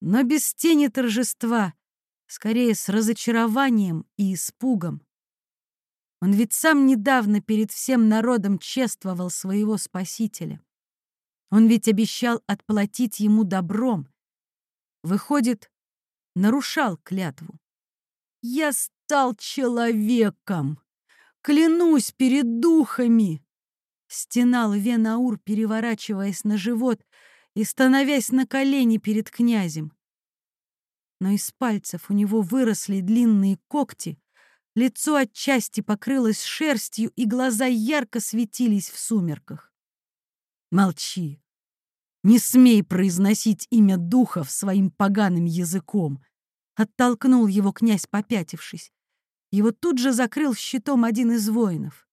но без тени торжества, скорее с разочарованием и испугом. Он ведь сам недавно перед всем народом чествовал своего спасителя. Он ведь обещал отплатить ему добром. Выходит, нарушал клятву. «Я стал человеком! Клянусь перед духами!» Стенал Венаур, переворачиваясь на живот и становясь на колени перед князем. Но из пальцев у него выросли длинные когти, лицо отчасти покрылось шерстью, и глаза ярко светились в сумерках. «Молчи! Не смей произносить имя духов своим поганым языком!» Оттолкнул его князь, попятившись. Его тут же закрыл щитом один из воинов.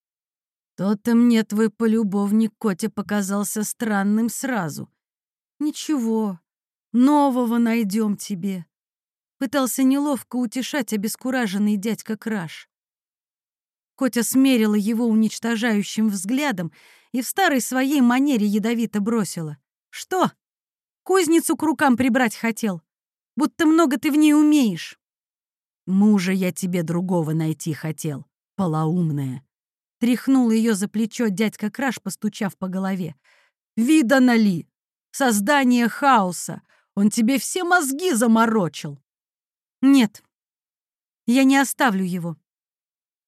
«То-то мне твой полюбовник Котя показался странным сразу. Ничего, нового найдем тебе», — пытался неловко утешать обескураженный дядька Краш. Котя смерила его уничтожающим взглядом и в старой своей манере ядовито бросила. «Что? Кузницу к рукам прибрать хотел? будто много ты в ней умеешь. Мужа я тебе другого найти хотел, полоумная. Тряхнул ее за плечо дядька Краш, постучав по голове. Видано ли? Создание хаоса. Он тебе все мозги заморочил. Нет, я не оставлю его.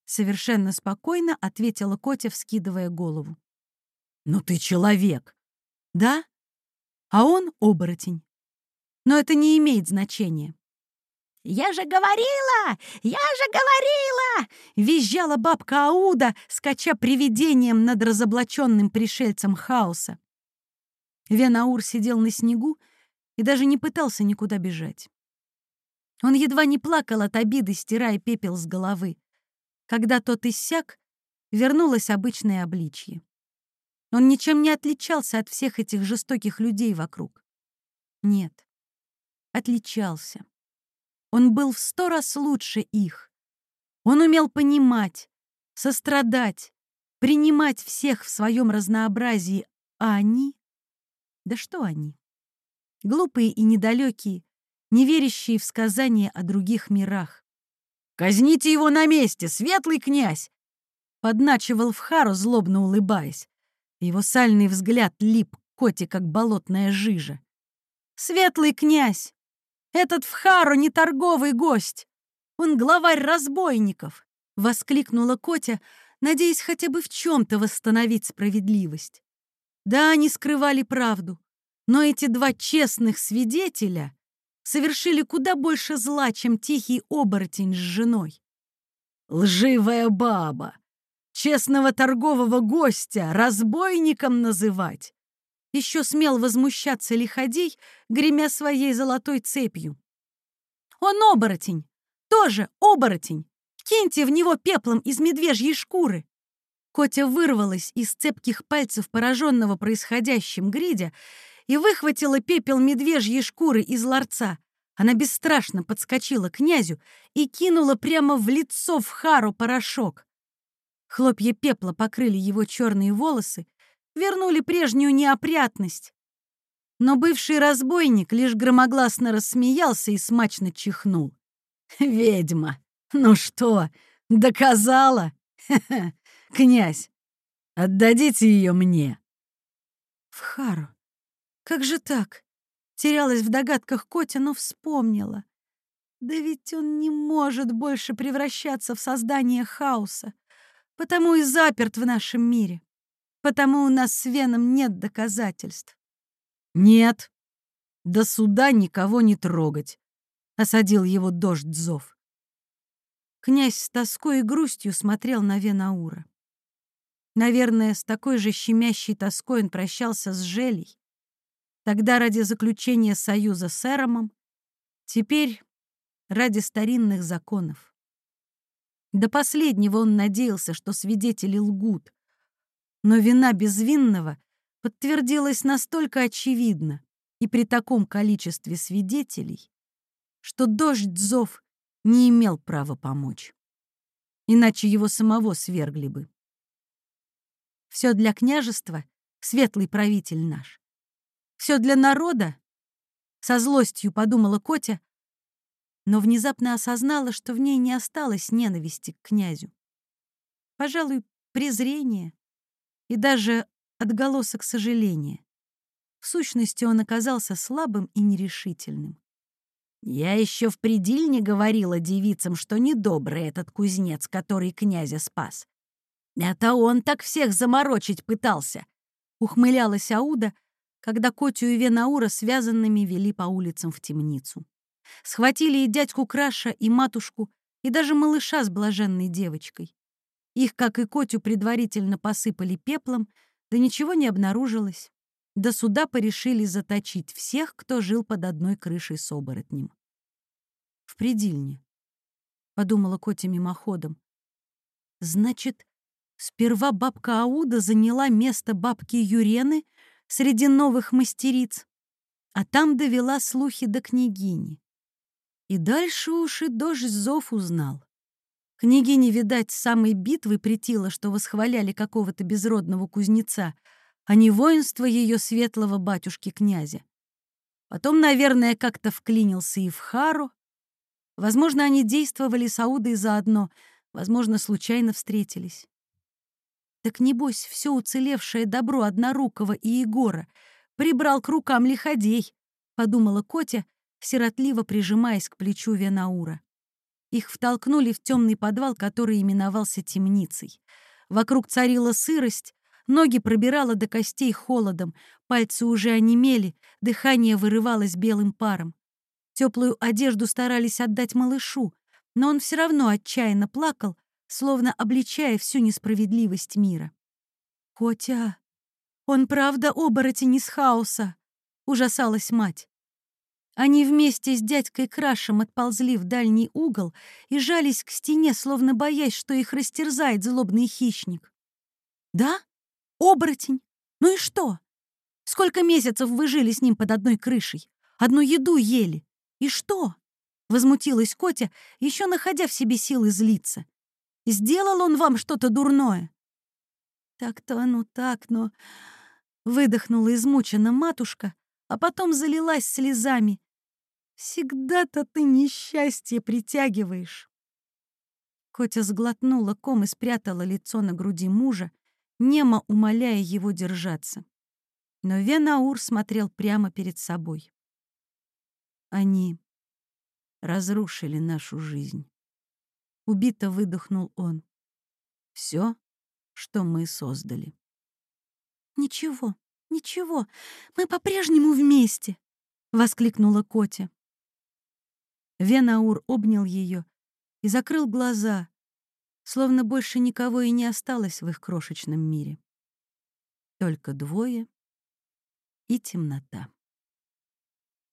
Совершенно спокойно ответила Котя, вскидывая голову. «Ну ты человек!» «Да? А он оборотень но это не имеет значения. «Я же говорила! Я же говорила!» — визжала бабка Ауда, скача привидением над разоблаченным пришельцем хаоса. Венаур сидел на снегу и даже не пытался никуда бежать. Он едва не плакал от обиды, стирая пепел с головы. Когда тот иссяк, вернулось обычное обличье. Он ничем не отличался от всех этих жестоких людей вокруг. Нет, отличался. Он был в сто раз лучше их. Он умел понимать, сострадать, принимать всех в своем разнообразии, а они... Да что они? Глупые и недалекие, не верящие в сказания о других мирах. «Казните его на месте, светлый князь!» Подначивал в Хару, злобно улыбаясь. Его сальный взгляд лип к коте, как болотная жижа. «Светлый князь! Этот в Хару не торговый гость. Он главарь разбойников!» — воскликнула Котя, надеясь хотя бы в чем-то восстановить справедливость. Да, они скрывали правду, но эти два честных свидетеля совершили куда больше зла, чем тихий оборотень с женой. «Лживая баба! Честного торгового гостя разбойником называть! еще смел возмущаться лиходей, гремя своей золотой цепью. «Он оборотень! Тоже оборотень! Киньте в него пеплом из медвежьей шкуры!» Котя вырвалась из цепких пальцев пораженного происходящим гридя и выхватила пепел медвежьей шкуры из ларца. Она бесстрашно подскочила к князю и кинула прямо в лицо в хару порошок. Хлопья пепла покрыли его черные волосы, вернули прежнюю неопрятность. Но бывший разбойник лишь громогласно рассмеялся и смачно чихнул. «Ведьма! Ну что, доказала? Князь, отдадите ее мне!» В Хару. Как же так? Терялась в догадках Котя, но вспомнила. Да ведь он не может больше превращаться в создание хаоса, потому и заперт в нашем мире потому у нас с Веном нет доказательств». «Нет, до суда никого не трогать», — осадил его дождь зов. Князь с тоской и грустью смотрел на Венаура. Наверное, с такой же щемящей тоской он прощался с Желей. Тогда ради заключения союза с Эромом, теперь ради старинных законов. До последнего он надеялся, что свидетели лгут, но вина безвинного подтвердилась настолько очевидно и при таком количестве свидетелей, что дождь зов не имел права помочь. Иначе его самого свергли бы. Все для княжества, светлый правитель наш. Все для народа, Со злостью подумала Котя, но внезапно осознала, что в ней не осталось ненависти к князю. Пожалуй, презрение и даже отголосок сожаления. В сущности, он оказался слабым и нерешительным. Я еще в предельне говорила девицам, что недобрый этот кузнец, который князя спас. Это он так всех заморочить пытался. Ухмылялась Ауда, когда Котю и Венаура связанными вели по улицам в темницу. Схватили и дядьку Краша, и матушку, и даже малыша с блаженной девочкой. Их, как и Котю, предварительно посыпали пеплом, да ничего не обнаружилось. До суда порешили заточить всех, кто жил под одной крышей с оборотнем. В предельне, подумала Котя мимоходом. Значит, сперва бабка Ауда заняла место бабки Юрены среди новых мастериц, а там довела слухи до княгини. И дальше уж и дождь зов узнал. Княгине, видать, с самой битвы претило, что восхваляли какого-то безродного кузнеца — а не воинство ее светлого батюшки-князя. Потом, наверное, как-то вклинился и в Хару. Возможно, они действовали с Аудой заодно, возможно, случайно встретились. Так небось, все уцелевшее добро Однорукого и Егора прибрал к рукам лиходей, подумала Котя, сиротливо прижимаясь к плечу Венаура. Их втолкнули в темный подвал, который именовался темницей. Вокруг царила сырость, Ноги пробирало до костей холодом, пальцы уже онемели, дыхание вырывалось белым паром. Теплую одежду старались отдать малышу, но он все равно отчаянно плакал, словно обличая всю несправедливость мира. «Котя, он правда оборотень из хаоса!» — ужасалась мать. Они вместе с дядькой Крашем отползли в дальний угол и жались к стене, словно боясь, что их растерзает злобный хищник. «Да?» Оборотень! Ну и что? Сколько месяцев вы жили с ним под одной крышей? Одну еду ели. И что? Возмутилась Котя, еще находя в себе силы злиться. Сделал он вам что-то дурное? Так-то оно так, но... Выдохнула измученно матушка, а потом залилась слезами. Всегда-то ты несчастье притягиваешь. Котя сглотнула ком и спрятала лицо на груди мужа, немо умоляя его держаться. Но Венаур смотрел прямо перед собой. Они разрушили нашу жизнь. Убито выдохнул он. Все, что мы создали. «Ничего, ничего, мы по-прежнему вместе!» — воскликнула Котя. Венаур обнял ее и закрыл глаза, словно больше никого и не осталось в их крошечном мире. Только двое и темнота.